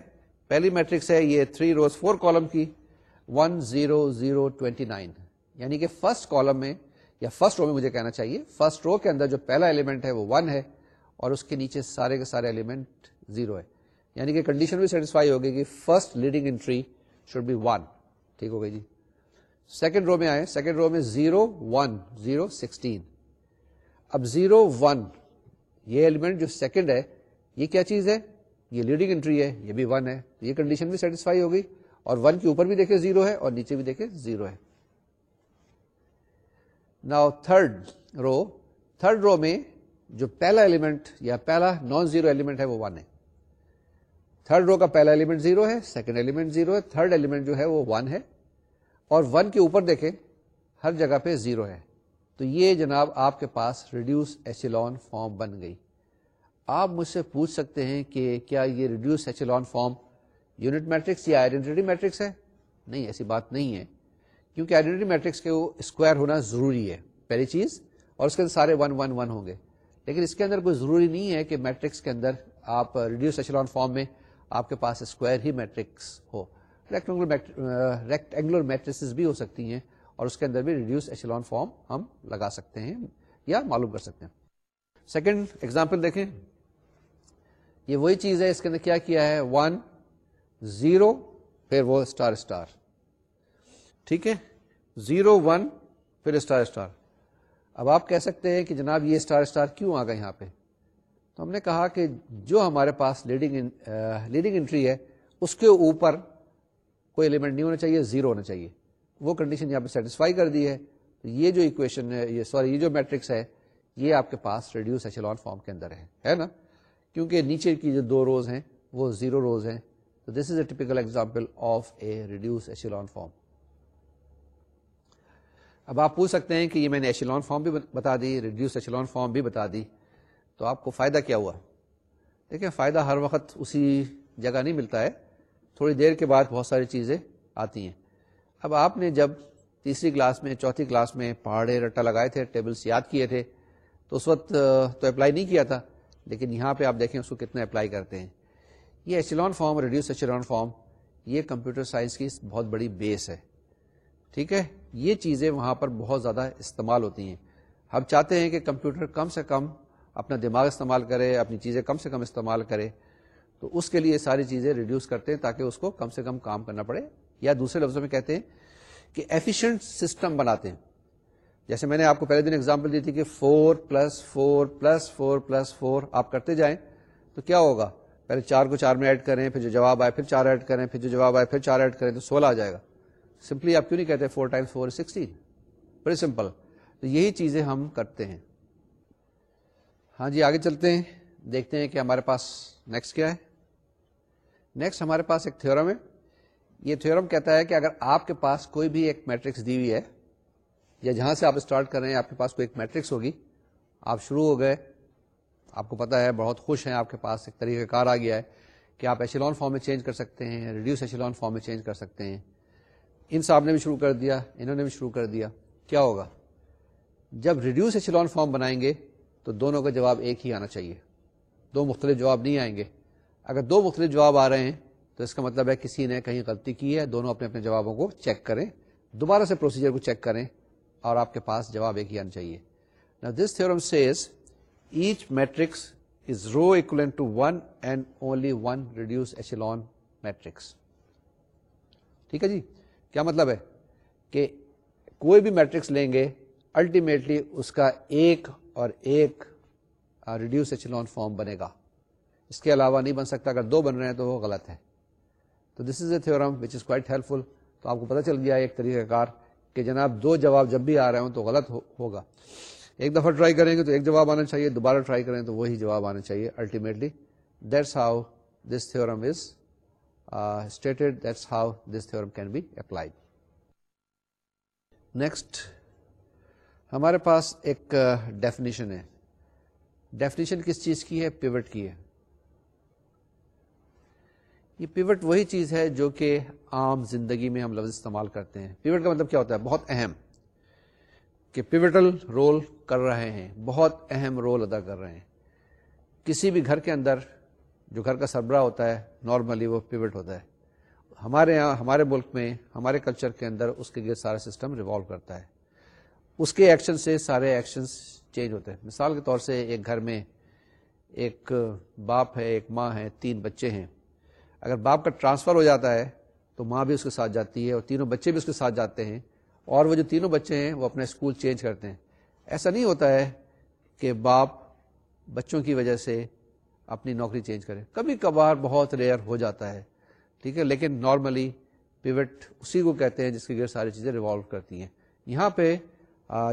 پہلی میٹرکس ہے، یہ تھری روز فور کالم کی one zero zero twenty nine یعنی کہ فرسٹ کالم میں یا فرسٹ رو میں مجھے کہنا چاہیے فرسٹ رو کے اندر جو پہلا ایلیمنٹ ہے وہ ون ہے۔ اور اس کے نیچے سارے کے سارے ایلیمنٹ زیرو ہے۔ یعنی کہ کنڈیشن بھی سیٹسفائی ہوگی کہ first leading entry should be one ٹھیک ہو گئی جی۔ سیکنڈ رو میں آئے۔ سیکنڈ رو میں زیرو ون زیرو سکسٹین اب زیرو ون یہ ایلیمنٹ جو سیکنڈ ہے، یہ کیا چیز ہے؟ یہ لیڈنگ انٹری ہے۔ یہ بھی ون ہے۔ یہ کنڈیشن بھی سیٹسفائی ہوگی۔ اور ون کے اوپر بھی دیکھے زیرو ہے اور نیچے بھی دیکھے زیرو ہے۔ Now third row third row میں جو پہلا ایلیمنٹ یا پہلا نان زیرو ایلیمنٹ ہے وہ ون ہے۔ تھرڈ رو کا پہلا ایلیمنٹ زیرو ہے سیکنڈ ایلیمنٹ زیرو ہے تھرڈ ایلیمنٹ جو ہے وہ ون ہے۔ اور ون کے اوپر دیکھیں، ہر جگہ پہ زیرو ہے۔ تو یہ جناب آپ کے پاس ریڈیوس ایچلون فارم بن گئی۔ آپ مجھ سے پوچھ سکتے ہیں کہ کیا یہ reduced echelon form unit matrix یا آئیڈینٹی میٹرکس ہے؟ نہیں، ایسی بات نہیں ہے۔ کیونکہ آئیڈینٹی میٹرکس کے وہ اسکوائر ہونا ضروری ہے، پہلی چیز۔ اور اس کے اندر سارے ون ون ون ہوں گے۔ لیکن اس کے اندر کوئی ضروری نہیں ہے کہ میٹرکس کے اندر آپ ریڈیوس ایچلون فارم میں آپ کے پاس اسکوائر ہی میٹرکس ہو. ریکٹینگولر میٹریس بھی ہو سکتی ہیں اور اس کے اندر بھی ریڈیوس ایچلون فارم ہم لگا سکتے ہیں یا معلوم کر سکتے ہیں. سیکنڈ ایگزامپل دیکھیں. یہ وہی چیز ہے، اس کے اندر کیا کیا ہے؟ ون زیرو پھر وہ اسٹار اسٹار ٹھیک ہے؟ زیرو ون پھر اسٹار اسٹار اب آپ کہہ سکتے ہیں کہ جناب یہ اسٹار اسٹار کیوں آ گئے یہاں پہ؟ تو ہم نے کہا کہ جو ہمارے پاس لیڈنگ لیڈنگ انٹری ہے، اس کے اوپر کوئی ایلیمنٹ نہیں ہونا چاہیے، زیرو ہونا چاہیے۔ وہ کنڈیشن یہاں پہ سیٹسفائی کر دی ہے۔ تو یہ جو اکویشن ہے، یہ سوری یہ جو میٹرکس ہے، یہ آپ کے پاس ریڈیوس ایچلون فارم کے اندر ہے۔ ہے نا؟ کیونکہ نیچے کی جو دو روز ہیں، وہ زیرو روز ہیں۔ تو this is a typical example of a reduced echelon form اب آپ پوچھ سکتے ہیں کہ یہ میں نے ایشیلون فارم بھی بتا دی ریڈیوس ایچلون فارم بھی بتا دی، تو آپ کو فائدہ کیا ہوا؟ دیکھیں، فائدہ ہر وقت اسی جگہ نہیں ملتا ہے۔ تھوڑی دیر کے بعد بہت ساری چیزیں آتی ہیں۔ اب آپ نے جب تیسری کلاس میں، چوتھی کلاس میں پہاڑے، رٹا لگائے تھے ٹیبلس یاد کیے تھے، تو اس وقت تو اپلائی نہیں کیا تھا۔ لیکن یہاں پہ آپ دیکھیں اس کو کتنے اپلائی کرتے ہیں۔ یہ echelon form reduced echelon form یہ کمپیوٹر سائنس کی بہت بڑی بیس ہے۔ ٹھیک ہے؟ یہ چیزیں وہاں پر بہت زیادہ استعمال ہوتی ہیں۔ ہم چاہتے ہیں کہ کمپیوٹر کم سے کم اپنا دماغ استعمال کرے، اپنی چیزیں کم سے کم استعمال کرے۔ تو اس کے لیے ساری چیزیں ریڈیوس کرتے ہیں تاکہ اس کو کم سے کم کام کرنا پڑے۔ یا دوسرے لفظوں میں کہتے ہیں کہ ایفیشنٹ سسٹم بناتے ہیں۔ جیسے میں نے آپ کو پہلے دن ایگزامپل دی تھی کہ four plus four plus four plus four آپ کرتے جائیں تو کیا ہوگا؟ پہلے چار کو چار میں ایڈ کریں، پھر جو جواب آئے پھر چار ایڈ کریں، پھر جو جواب آئے پھر چار ایڈ کریں تو سولہ آ جائے گا۔ سمپلی آپ کیوں نہیں کہتے فور ٹائمس فور سکسٹین بڑی سمپل تو یہی چیزیں ہم کرتے ہیں۔ ہاں جی آگے چلتے ہیں۔ دیکھتے ہیں کہ ہمارے پاس نیکسٹ کیا ہے۔ نیکسٹ ہمارے پاس ایک تھورم ہے۔ یہ تھورم کہتا ہے کہ اگر آپ کے پاس کوئی بھی ایک میٹرکس دی ہوئی ہے، یا جہاں سے آپ اسٹارٹ کر رہے ہیں، آپ کے پاس کوئی ایک میٹرکس ہوگی، آپ شروع ہو گئے، آپ کو پتا ہے، بہت خوش ہیں، آپ کے پاس ایک طریقہ کار آ گیا ہے کہ آپ ایشیلون فارم میں چینج کر سکتے ہیں ریڈیوس ایشیلون فارم میں چینج کر سکتے ہیں۔ ان صاحب نے بھی شروع کر دیا، انہوں نے بھی شروع کر دیا۔ کیا ہوگا؟ جب ریڈیوس ایشیلون فارم بنائیں گے تو دونوں کا جواب ایک ہی آنا چاہیے۔ دو مختلف جواب نہیں آئیں گے۔ اگر دو مختلف جواب آ رہے ہیں تو اس کا مطلب ہے کسی نے کہیں غلطی کی ہے، دونوں اپنے اپنے جوابوں کو چیک کریں۔ دوبارہ سے پروسیجر کو چیک کریں اور آپ کے پاس جواب ایک ہی آنا چاہیے۔ نا this theorem says each matrix is row equivalent to one and only one reduced echelon matrix ٹھیک ہے جی؟ کیا مطلب ہے کہ کوئی بھی میٹرکس لیں گے الٹیمیٹلی اس کا ایک اور ایک ریڈیوس ایچلون فارم بنے گا۔ اس کے علاوہ نہیں بن سکتا۔ اگر دو بن رہے ہیں تو وہ غلط ہے تو this is a theorem which is quite helpful تو آپ کو پتا چل گیا ایک طریقہ کار کہ جناب دو جواب جب بھی آ رہے ہوں تو غلط ہوگا۔ ایک دفعہ ٹرائی کریں گے تو ایک جواب آنا چاہیے، دوبارہ ٹرائی کریں تو وہی جواب آنا چاہیے ultimately that's how this theorem is stated that's how this theorem can be applied next ہمارے پاس ایک uh, ڈیفینیشن ہے. ڈیفینیشن کس چیز کی ہے؟ پیوٹ کی ہے. یہ پیوٹ وہی چیز ہے جو کہ عام زندگی میں ہم لفظ استعمال کرتے ہیں. پیوٹ کا مطلب کیا ہوتا ہے؟ بہت اہم کہ پیوٹل رول کر رہے ہیں. بہت اہم رول ادا کر رہے ہیں. کسی بھی گھر کے اندر جو گھر کا سربراہ ہوتا ہے نارملی وہ پیوٹ ہوتا ہے۔ ہمارے یہاں، ہمارے ملک میں، ہمارے کلچر کے اندر اس کے گرد سارا سسٹم ریوالو کرتا ہے۔ اس کے ایکشن سے سارے ایکشن چینج ہوتے ہیں۔ مثال کے طور سے ایک گھر میں ایک باپ ہے، ایک ماں ہے، تین بچے ہیں۔ اگر باپ کا ٹرانسفر ہو جاتا ہے، تو ماں بھی اس کے ساتھ جاتی ہے اور تینوں بچے بھی اس کے ساتھ جاتے ہیں۔ اور وہ جو تینوں بچے ہیں، وہ اپنا اسکول چینج کرتے ہیں۔ ایسا نہیں ہوتا ہے کہ باپ بچوں کی وجہ سے اپنی نوکری چینج کرے کبھی کبھار بہت ریئر ہو جاتا ہے، ٹھیک ہے، لیکن نارملی پیوٹ اسی کو کہتے ہیں جس کے ساری چیزیں ریوالو کرتی ہیں۔ یہاں پہ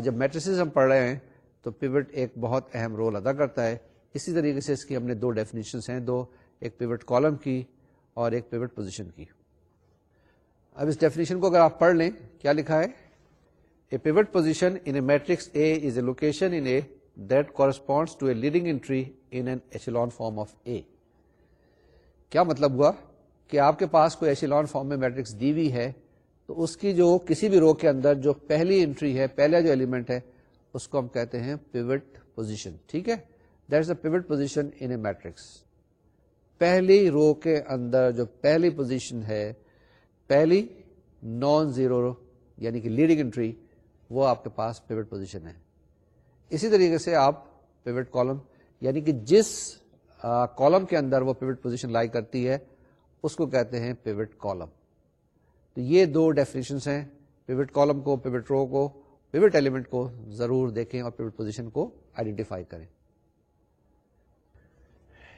جب میٹریسز ہم پڑھ رہے ہیں تو پیوٹ ایک بہت اہم رول ادا کرتا ہے۔ اسی طریقے سے اس کی ہم نے دو ڈیفینیشنس ہیں، دو، ایک پیوٹ کالم کی اور ایک پیوٹ پوزیشن کی۔ اب اس ڈیفینیشن کو اگر آپ پڑھ لیں، کیا لکھا ہے؟ A pivot position in a matrix A is a location in A that corresponds to a leading entry in an echelon form of A کیا مطلب ہوا کہ آپ کے پاس کوئی ایچلون فارم میں میٹرکس دی ہوئی ہے تو اس کی جو کسی بھی رو کے اندر جو پہلی انٹری ہے، پہلا جو ایلیمنٹ ہے، اس کو ہم کہتے ہیں پیوٹ پوزیشن ٹھیک ہے؟ That is a pivot position in a matrix پہلی رو کے اندر جو پہلی پوزیشن ہے، پہلی نان زیرو یعنی کہ لیڈنگ انٹری وہ آپ کے پاس پیوٹ پوزیشن ہے۔ اسی طریقے سے آپ پیوٹ کالم یعنی کہ جس کالم کے اندر وہ پیوٹ پوزیشن لائی کرتی ہے، اس کو کہتے ہیں پیوٹ کالم تو یہ دو ڈیفینیشنس ہیں پیوٹ کالم کو پیوٹ رو کو پیوٹ ایلیمنٹ کو ضرور دیکھیں اور پیوٹ پوزیشن کو آئیڈینٹیفائی کریں۔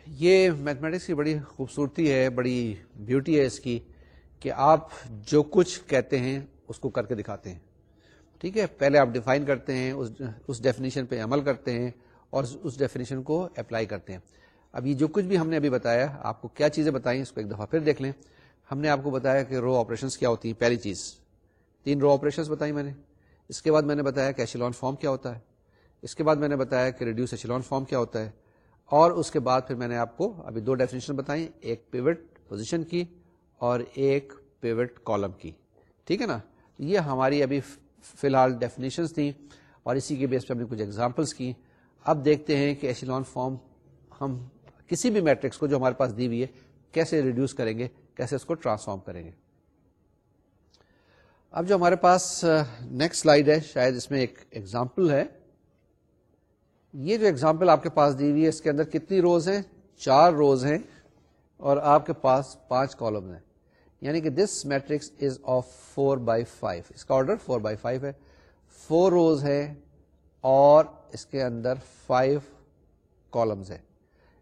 یہ میتھمیٹکس کی بڑی خوبصورتی ہے، بڑی بیوٹی ہے اس کی کہ آپ جو کچھ کہتے ہیں، اس کو کر کے دکھاتے ہیں۔ ٹھیک ہے، پہلے آپ ڈیفائن کرتے ہیں، اس ڈیفینیشن پہ عمل کرتے ہیں اور اس ڈیفینیشن کو اپلائی کرتے ہیں۔ اب یہ جو کچھ بھی ہم نے ابھی بتایا، آپ کو کیا چیزیں بتائیں، اس کو ایک دفعہ پھر دیکھ لیں۔ ہم نے آپ کو بتایا کہ رو آپریشن کیا ہوتی ہیں، پہلی چیز۔ تین رو آپریشن بتائی میں نے۔ اس کے بعد میں نے بتایا کہ ایشیلون فارم کیا ہوتا ہے۔ اس کے بعد میں نے بتایا کہ ریڈیوس ایشیلون فارم کیا ہوتا ہے۔ اور اس کے بعد پھر میں نے آپ کو ابھی دو ڈیفینیشن بتائی ایک پیوٹ پوزیشن کی اور ایک پیوٹ کالم کی۔ ٹھیک ہے نا؟ یہ ہماری ابھی فی الحال ڈیفینیشن تھیں اور اسی کے بیس پہ ہم نے کچھ ایگزامپلس کی۔ اب دیکھتے ہیں کہ ایشیلون فارم ہم کسی بھی میٹرکس کو جو ہمارے پاس دی ہوئی ہے، کیسے ریڈیوس کریں گے، کیسے اس کو ٹرانسفارم کریں گے۔ اب جو ہمارے پاس نیکسٹ سلائیڈ ہے، شاید اس میں ایک ایگزامپل ہے۔ یہ جو ایگزامپل آپ کے پاس دی ہوئی ہے، اس کے اندر کتنی روز ہیں؟ چار روز ہیں اور آپ کے پاس پانچ کالم ہیں۔ یعنی کہ this matrix is of four by five اس کا آرڈر فور بائی فائیو ہے. فور روز ہے اور اس کے اندر فائیو کالمز ہے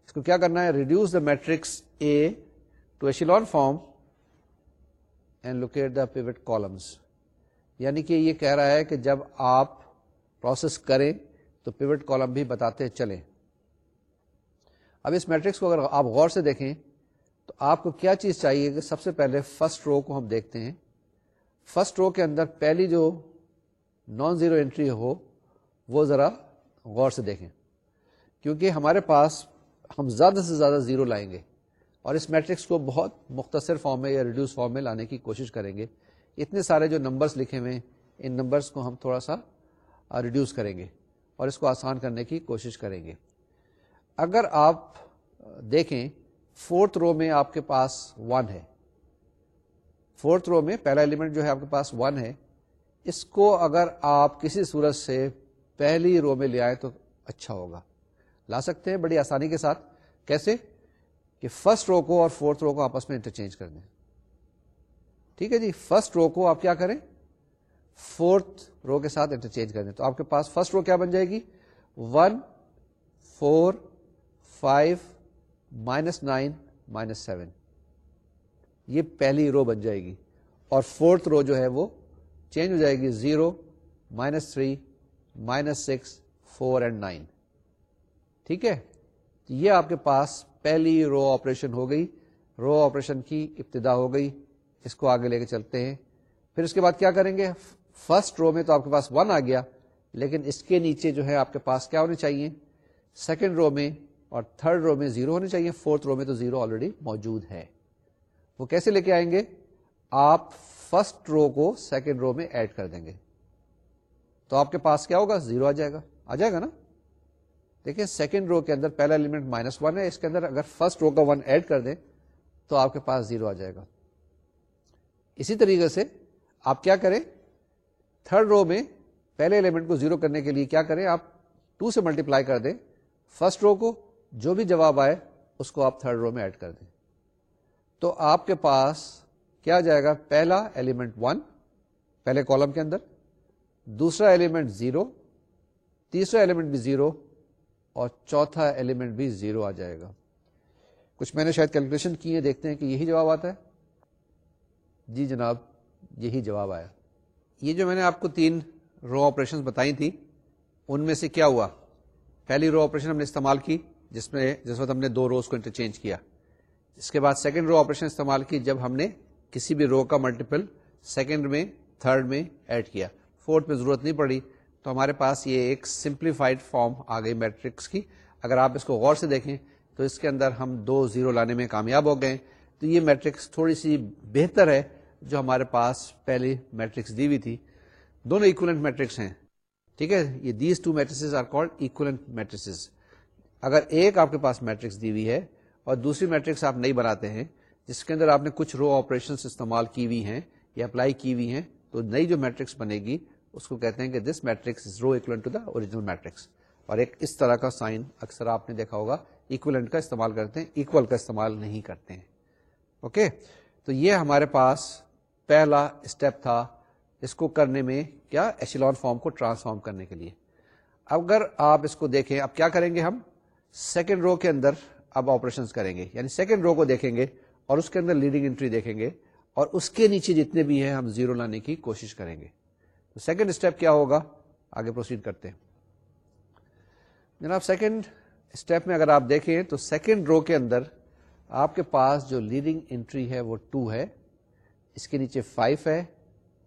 اس کو کیا کرنا ہے؟ Reduce the matrix A to echelon form and locate the pivot columns یعنی کہ یہ کہہ رہا ہے کہ جب آپ پروسیس کریں تو پیوٹ کالم بھی بتاتے چلیں. اب اس میٹرکس کو اگر آپ غور سے دیکھیں تو آپ کو کیا چیز چاہیے کہ سب سے پہلے فرسٹ رو کو ہم دیکھتے ہیں۔ فرسٹ رو کے اندر پہلی جو نان زیرو انٹری ہو، وہ ذرا غور سے دیکھیں۔ کیونکہ ہمارے پاس ہم زیادہ سے زیادہ زیرو لائیں گے اور اس میٹرکس کو بہت مختصر فارم میں یا ریڈیوس فارم میں لانے کی کوشش کریں گے۔ اتنے سارے جو نمبرز لکھے ہوئے ان نمبرز کو ہم تھوڑا سا ریڈیوس کریں گے اور اس کو آسان کرنے کی کوشش کریں گے۔ اگر آپ دیکھیں فورتھ رو میں آپ کے پاس ون ہے۔ فورتھ رو میں پہلا ایلیمنٹ جو ہے آپ کے پاس ون ہے۔ اس کو اگر آپ کسی صورت سے پہلی رو میں لے آئے تو اچھا ہوگا۔ لا سکتے ہیں بڑی آسانی کے ساتھ۔ کیسے؟ کہ فرسٹ رو کو اور فورتھ رو کو آپس میں انٹرچینج کر دیں۔ ٹھیک ہے جی؟ فرسٹ رو کو آپ کیا کریں؟ فورتھ رو کے ساتھ انٹرچینج کر دیں۔ تو آپ کے پاس فرسٹ رو کیا بن جائے گی؟ One four five minus nine minus seven یہ پہلی رو بن جائے گی اور فورتھ رو جو ہے وہ چینج ہو جائے گی zero minus three minus six four and nine ٹھیک ہے؟ یہ آپ کے پاس پہلی رو آپریشن ہو گئی۔ رو آپریشن کی ابتدا ہو گئی۔ اس کو آگے لے کے چلتے ہیں۔ پھر اس کے بعد کیا کریں گے؟ فرسٹ رو میں تو آپ کے پاس ون آ گیا، لیکن اس کے نیچے جو ہے آپ کے پاس کیا ہونے چاہیے؟ سیکنڈ رو میں اور تھرڈ رو میں زیرو ہونے چاہیے۔ فورتھ رو میں تو زیرو آلریڈی موجود ہے۔ وہ کیسے لے کے آئیں گے؟ آپ فرسٹ رو کو سیکنڈ رو میں ایڈ کر دیں گے۔ تو آپ کے پاس کیا ہوگا؟ زیرو آ جائے گا۔ آ جائے گا نا؟ دیکھیں سیکنڈ رو کے اندر پہلا ایلیمنٹ مائنس ون ہے۔ اس کے اندر اگر فرسٹ رو کا ون ایڈ کر دیں تو آپ کے پاس زیرو آ جائے گا۔ اسی طریقے سے آپ کیا کریں؟ تھرڈ رو میں پہلے ایلیمنٹ کو زیرو کرنے کے لیے کیا کریں؟ آپ ٹو سے ملٹیپلائی کر دیں۔ فرسٹ رو کو جو بھی جواب آئے، اس کو آپ تھرڈ رو میں ایڈ کر دیں۔ تو آپ کے پاس کیا جائے گا؟ پہلا ایلیمنٹ ون پہلے کالم کے اندر، دوسرا ایلیمنٹ زیرو تیسرا ایلیمنٹ بھی زیرو اور چوتھا ایلیمنٹ بھی زیرو آ جائے گا۔ کچھ میں نے شاید کیلکولیشن کی ہے دیکھتے ہیں کہ یہی جواب آتا ہے۔ جی جناب، یہی جواب آیا۔ یہ جو میں نے آپ کو تین رو آپریشن بتائی تھی ان میں سے کیا ہوا؟ پہلی رو آپریشن ہم نے استعمال کی۔ جس میں جس وقت ہم نے دو روز کو انٹرچینج کیا۔ اس کے بعد سیکنڈ رو آپریشن استعمال کی جب ہم نے کسی بھی رو کا ملٹیپل سیکنڈ میں تھرڈ میں ایڈ کیا۔ فورتھ میں ضرورت نہیں پڑی۔ تو ہمارے پاس یہ ایک سمپلیفائڈ فارم آ گئی میٹرکس کی۔ اگر آپ اس کو غور سے دیکھیں تو اس کے اندر ہم دو زیرو لانے میں کامیاب ہو گئے۔ تو یہ میٹرکس تھوڑی سی بہتر ہے جو ہمارے پاس پہلی میٹرکس دی ہوئی تھی۔ دونوں اکولنٹ میٹرکس ہیں۔ ٹھیک ہے؟ یہ these two matrices are called equivalent matrices اگر ایک آپ کے پاس میٹرکس دی ہوئی ہے اور دوسری میٹرکس آپ نہیں بناتے ہیں، جس کے اندر آپ نے کچھ رو آپریشن استعمال کی ہوئی ہیں یا اپلائی کی ہوئی ہیں، تو نئی جو میٹرکس بنے گی، اس کو کہتے ہیں کہ this matrix is row equivalent to the original matrix اور ایک اس طرح کا سائن اکثر آپ نے دیکھا ہوگا اکولنٹ کا استعمال کرتے ہیں اکول کا استعمال نہیں کرتے ہیں۔ اوکے تو یہ ہمارے پاس پہلا اسٹیپ تھا اس کو کرنے میں کیا؟ ایشیلون فارم کو ٹرانسفارم کرنے کے لیے۔ اگر آپ اس کو دیکھیں، اب کیا کریں گے ہم؟ سیکنڈ رو کے اندر اب آپریشن کریں گے یعنی سیکنڈ رو کو دیکھیں گے اور اس کے اندر لیڈنگ انٹری دیکھیں گے اور اس کے نیچے جتنے بھی ہیں ہم زیرو لانے کی کوشش کریں گے۔ تو سیکنڈ اسٹیپ کیا ہوگا؟ آگے پروسیڈ کرتے ہیں۔ جناب سیکنڈ اسٹیپ میں اگر آپ دیکھیں تو سیکنڈ رو کے اندر آپ کے پاس جو لیڈنگ انٹری ہے وہ ٹو ہے، اس کے نیچے فائیو ہے،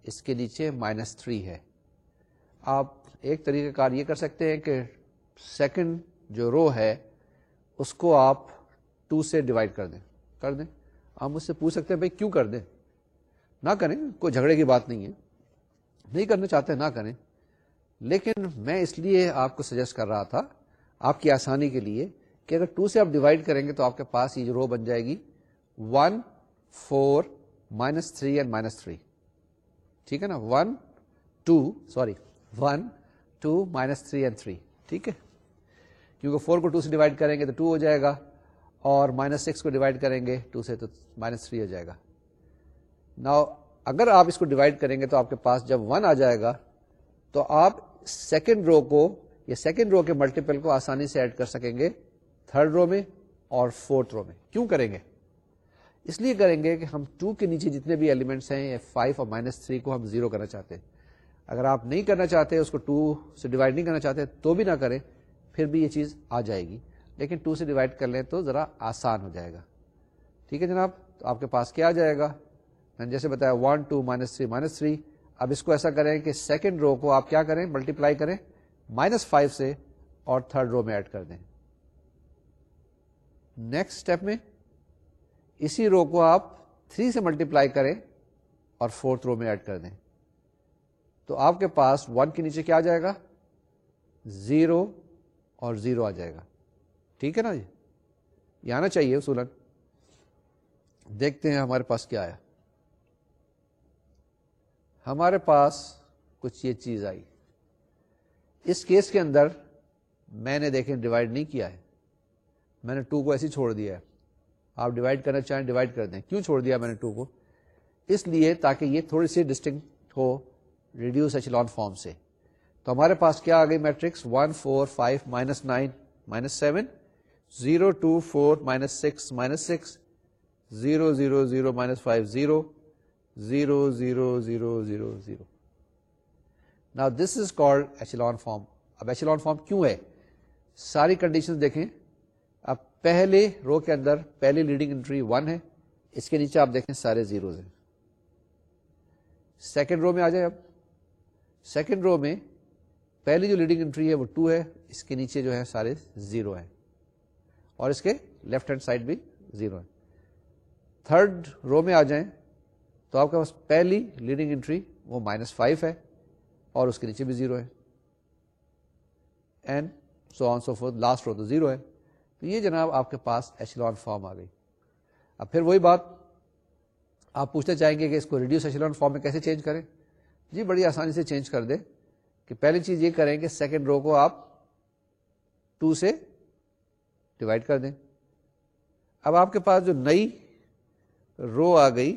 اس کے نیچے مائنس تھری ہے۔ آپ ایک طریقہ کار یہ کر سکتے ہیں کہ سیکنڈ جو رو ہے، اس کو آپ ٹو سے ڈیوائڈ کر دیں۔ کر دیں۔ آپ مجھ سے پوچھ سکتے ہیں، بھائی، کیوں کر دیں؟ نہ کریں، کوئی جھگڑے کی بات نہیں ہے۔ نہیں کرنا چاہتے، نہ کریں۔ لیکن میں اس لیے آپ کو سجیسٹ کر رہا تھا، آپ کی آسانی کے لیے، کہ اگر ٹو سے آپ ڈیوائڈ کریں گے تو آپ کے پاس یہ رو بن جائے گی، one, four, minus three and minus three. ٹھیک ہے نا؟ One, two, sorry, one, two, minus three and three ٹھیک ہے؟ کیونکہ فور کو ٹو سے ڈیوائڈ کریں گے تو ٹو ہو جائے گا اور مائنس سکس کو ڈیوائڈ کریں گے ٹو سے تو مائنس تھری ہو جائے گا۔ نا اگر آپ اس کو ڈیوائڈ کریں گے تو آپ کے پاس جب ون آ جائے گا تو آپ سیکنڈ رو کو یا سیکنڈ رو کے ملٹیپل کو آسانی سے ایڈ کر سکیں گے تھرڈ رو میں اور فورتھ رو میں۔ کیوں کریں گے؟ اس لیے کریں گے کہ ہم ٹو کے نیچے جتنے بھی ایلیمنٹس ہیں فائیو اور مائنس تھری کو ہم زیرو کرنا چاہتے ہیں۔ اگر آپ نہیں کرنا چاہتے، اس کو ٹو سے ڈیوائڈ نہیں کرنا چاہتے، تو بھی نہ کریں۔ پھر بھی یہ چیز آ جائے گی۔ لیکن ٹو سے ڈیوائڈ کر لیں تو ذرا آسان ہو جائے گا۔ ٹھیک ہے جناب؟ تو آپ کے پاس کیا آ جائے گا؟ میں نے جیسے بتایا one two minus three minus three اب اس کو ایسا کریں کہ سیکنڈ رو کو آپ کیا کریں؟ ملٹیپلائی کریں۔ مائنس فائیو سے اور تھرڈ رو میں ایڈ کر دیں۔ نیکسٹ اسٹیپ میں اسی رو کو آپ تھری سے ملٹیپلائی کریں اور فورتھ رو میں ایڈ کر دیں۔ تو آپ کے پاس ون کے نیچے کیا آ جائے گا؟ زیرو اور زیرو آ جائے گا۔ ٹھیک ہے نا جی؟ یہ آنا چاہیے اصولن دیکھتے ہیں ہمارے پاس کیا آیا۔ ہمارے پاس کچھ یہ چیز آئی۔ اس کیس کے اندر میں نے دیکھیں ڈیوائڈ نہیں کیا ہے۔ میں نے ٹو کو ایسے چھوڑ دیا ہے۔ آپ ڈیوائڈ کرنا چاہیں ڈیوائڈ کر دیں۔ کیوں چھوڑ دیا میں نے ٹو کو؟ اس لیے تاکہ یہ تھوڑی سی ڈسٹنگ ہو ریڈیوس ایچلون فارم سے۔ تو ہمارے پاس کیا آ گئی matrix? One four five minus nine minus seven, zero two four minus six minus six, zero zero zero minus five zero zero zero zero zero zero. نا this is called echelon form اب echelon form کیوں ہے؟ ساری condition دیکھیں۔ اب پہلے رو کے اندر پہلی لیڈنگ انٹری ون ہے۔ اس کے نیچے آپ دیکھیں سارے زیروز ہیں۔ سیکنڈ رو میں آ جائے اب سیکنڈ رو میں پہلی جو لیڈنگ انٹری ہے وہ ٹو ہے، اس کے نیچے جو ہے سارے زیرو ہیں۔ اور اس کے لیفٹ ہینڈ سائڈ بھی زیرو ہے تھرڈ رو میں آ جائیں تو آپ کے پاس پہلی لیڈنگ انٹری وہ مائنس فائیو ہے اور اس کے نیچے بھی زیرو ہے۔ And so on so for last row تو زیرو ہے۔ تو یہ جناب آپ کے پاس ایچلون فارم آ گئی۔ اب پھر وہی بات، آپ پوچھنا چاہیں گے کہ اس کو ریڈیوس ایچلون فارم میں کیسے چینج کریں؟ جی بڑی آسانی سے چینج کر دیں۔ کہ پہلی چیز یہ کریں کہ سیکنڈ رو کو آپ ٹو سے ڈیوائڈ کر دیں۔ اب آپ کے پاس جو نئی رو آ گئی،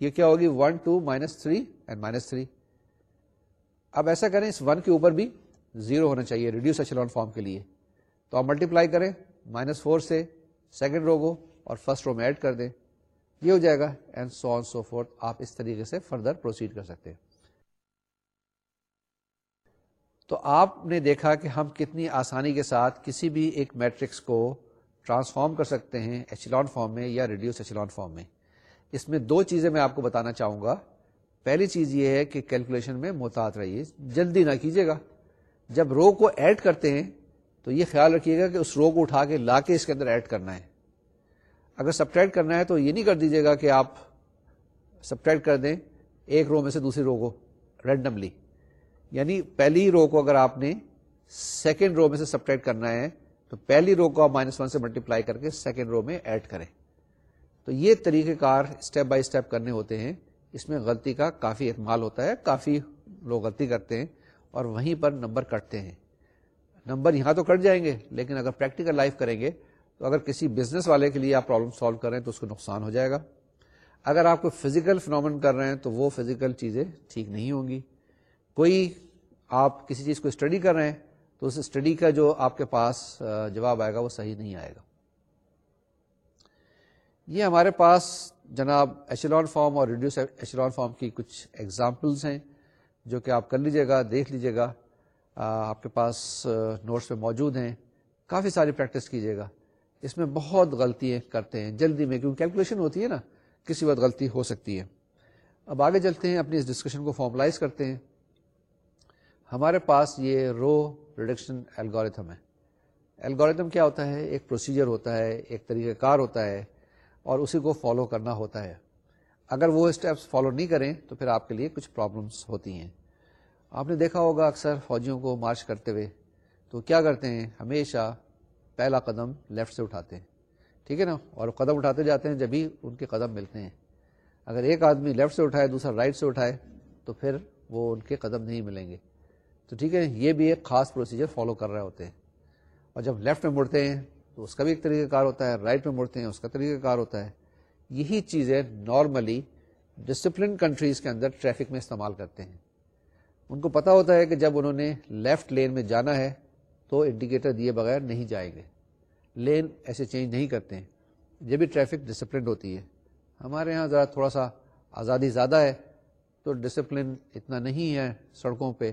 یہ کیا ہوگی؟ One two minus three and minus three اب ایسا کریں، اس ون کے اوپر بھی زیرو ہونا چاہیے ریڈیوس ایچلون فارم کے لیے۔ تو آپ ملٹیپلائی کریں مائنس فور سے سیکنڈ رو کو اور فرسٹ رو میں ایڈ کر دیں۔ یہ ہو جائے گا and so on so fourth آپ اس طریقے سے فردر پروسیڈ کر سکتے ہیں۔ تو آپ نے دیکھا کہ ہم کتنی آسانی کے ساتھ کسی بھی ایک میٹرکس کو ٹرانسفارم کر سکتے ہیں ایچلون فارم میں یا ریڈیوس ایچلون فارم میں۔ اس میں دو چیزیں میں آپ کو بتانا چاہوں گا۔ پہلی چیز یہ ہے کہ کیلکولیشن میں محتاط رہیے، جلدی نہ کیجیے گا۔ جب رو کو ایڈ کرتے ہیں تو یہ خیال رکھیے گا کہ اس رو کو اٹھا کے لا کے اس کے اندر ایڈ کرنا ہے۔ اگر سبٹریکٹ کرنا ہے تو یہ نہیں کر دیجیے گا کہ آپ سبٹریکٹ کر دیں ایک رو میں سے دوسری رو کو رینڈملی۔ یعنی پہلی رو کو اگر آپ نے سیکنڈ رو میں سے سبٹریکٹ کرنا ہے، تو پہلی رو کو آپ مائنس ون سے ملٹیپلائی کر کے سیکنڈ رو میں ایڈ کریں۔ تو یہ طریقہ کار اسٹیپ بائی اسٹیپ کرنے ہوتے ہیں۔ اس میں غلطی کا کافی احتمال ہوتا ہے، کافی لوگ غلطی کرتے ہیں اور وہیں پر نمبر کٹتے ہیں۔ نمبر یہاں تو کٹ جائیں گے، لیکن اگر پریکٹیکل لائف کریں گے، تو اگر کسی بزنس والے کے لیے آپ پرابلم سالو کر رہے ہیں، تو اس کو نقصان ہو جائے گا۔ اگر آپ کو فزیکل فنومن کر رہے ہیں، تو وہ فزیکل چیزیں ٹھیک نہیں ہوں گی۔ کوئی آپ کسی چیز کو اسٹڈی کر رہے ہیں، تو اس اسٹڈی کا جو آپ کے پاس جواب آئے گا، وہ صحیح نہیں آئے گا۔ یہ ہمارے پاس جناب ایچلون فارم اور ریڈیوس ایچلون فارم کی کچھ ایگزامپلس ہیں، جو کہ آپ کر لیجیے گا، دیکھ لیجیے گا۔ آپ کے پاس نوٹس پہ موجود ہیں۔ کافی ساری پریکٹس کیجیے گا۔ اس میں بہت غلطیاں کرتے ہیں، جلدی میں، کیونکہ کیلکولیشن ہوتی ہے نا، کسی وقت غلطی ہو سکتی ہے۔ اب آگے چلتے ہیں، اپنی اس ڈسکشن کو فارملائز کرتے ہیں۔ ہمارے پاس یہ رو ریڈکشن الگوریتھم ہے۔ الگوریتھم کیا ہوتا ہے؟ ایک پروسیجر ہوتا ہے، ایک طریقہ کار ہوتا ہے اور اسی کو فالو کرنا ہوتا ہے۔ اگر وہ اسٹیپس فالو نہیں کریں تو پھر آپ کے لیے کچھ پرابلمس ہوتی ہیں۔ آپ نے دیکھا ہوگا اکثر فوجیوں کو مارچ کرتے ہوئے۔ تو کیا کرتے ہیں؟ ہمیشہ پہلا قدم لیفٹ سے اٹھاتے ہیں۔ ٹھیک ہے نا؟ اور قدم اٹھاتے جاتے ہیں جبھی ان کے قدم ملتے ہیں۔ اگر ایک آدمی لیفٹ سے اٹھائے، دوسرا رائٹ سے اٹھائے، تو پھر وہ ان کے قدم نہیں ملیں گے۔ تو ٹھیک ہے، یہ بھی ایک خاص پروسیجر فالو کر رہے ہوتے ہیں۔ اور جب لیفٹ میں مڑتے ہیں تو اس کا بھی ایک طریقہ کار ہوتا ہے رائٹ میں مڑتے ہیں، اس کا طریقہ کار ہوتا ہے۔ یہی چیزیں نارملی ڈسپلن کنٹریز کے اندر ٹریفک میں استعمال کرتے ہیں۔ ان کو پتا ہوتا ہے کہ جب انہوں نے لیفٹ لین میں جانا ہے تو انڈیکیٹر دیے بغیر نہیں جائیں گے لین ایسے چینج نہیں کرتے ہیں۔ جب بھی ٹریفک ڈسپلنڈ ہوتی ہے، ہمارے یہاں ذرا تھوڑا سا آزادی زیادہ ہے تو ڈسپلن اتنا نہیں ہے سڑکوں پہ۔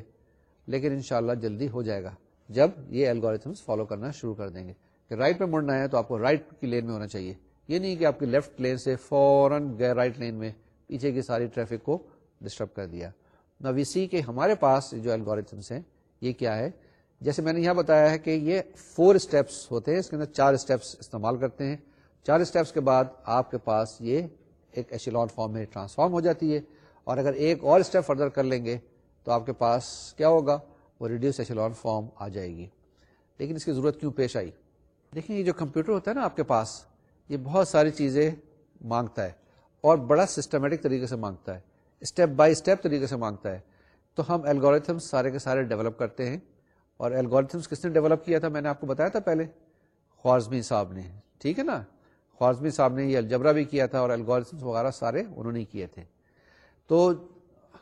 لیکن انشاءاللہ جلدی ہو جائے گا جب یہ الگوریتھمس فالو کرنا شروع کر دیں گے۔ کہ رائٹ پہ مڑنا ہے تو آپ کو رائٹ کی لین میں ہونا چاہیے۔ یہ نہیں کہ آپ کی لیفٹ لین سے فوراً گئے رائٹ لین میں پیچھے کی ساری ٹریفک کو ڈسٹرب کر دیا۔ نہ وی سی کے ہمارے پاس جو الگوریتھمس ہیں، یہ کیا ہے؟ جیسے میں نے یہاں بتایا ہے کہ یہ فور اسٹیپس ہوتے ہیں، اس کے اندر چار اسٹیپس استعمال کرتے ہیں۔ چار اسٹیپس کے بعد آپ کے پاس یہ ایک ایشیلون فارم میں ٹرانسفارم ہو جاتی ہے۔ اور اگر ایک اور اسٹیپ فردر کر لیں گے تو آپ کے پاس کیا ہوگا؟ وہ ریڈیوس ایشیلون فارم آ جائے گی۔ لیکن اس کی ضرورت کیوں پیش آئی؟ دیکھیں یہ جو کمپیوٹر ہوتا ہے نا آپ کے پاس، یہ بہت ساری چیزیں مانگتا ہے اور بڑا سسٹمیٹک طریقے سے مانگتا ہے اسٹیپ بائی اسٹیپ طریقے سے مانگتا ہے۔ تو ہم الگوریتھمس سارے کے سارے ڈیولپ کرتے ہیں اور الگوریتھمس کس نے ڈیولپ کیا تھا؟ میں نے آپ کو بتایا تھا پہلے۔ خوارزمی صاحب نے، ٹھیک ہے نا؟ خوارزمی صاحب نے یہ الجبرا بھی کیا تھا اور الگوریتھمس وغیرہ سارے انہوں نے کیے تھے۔ تو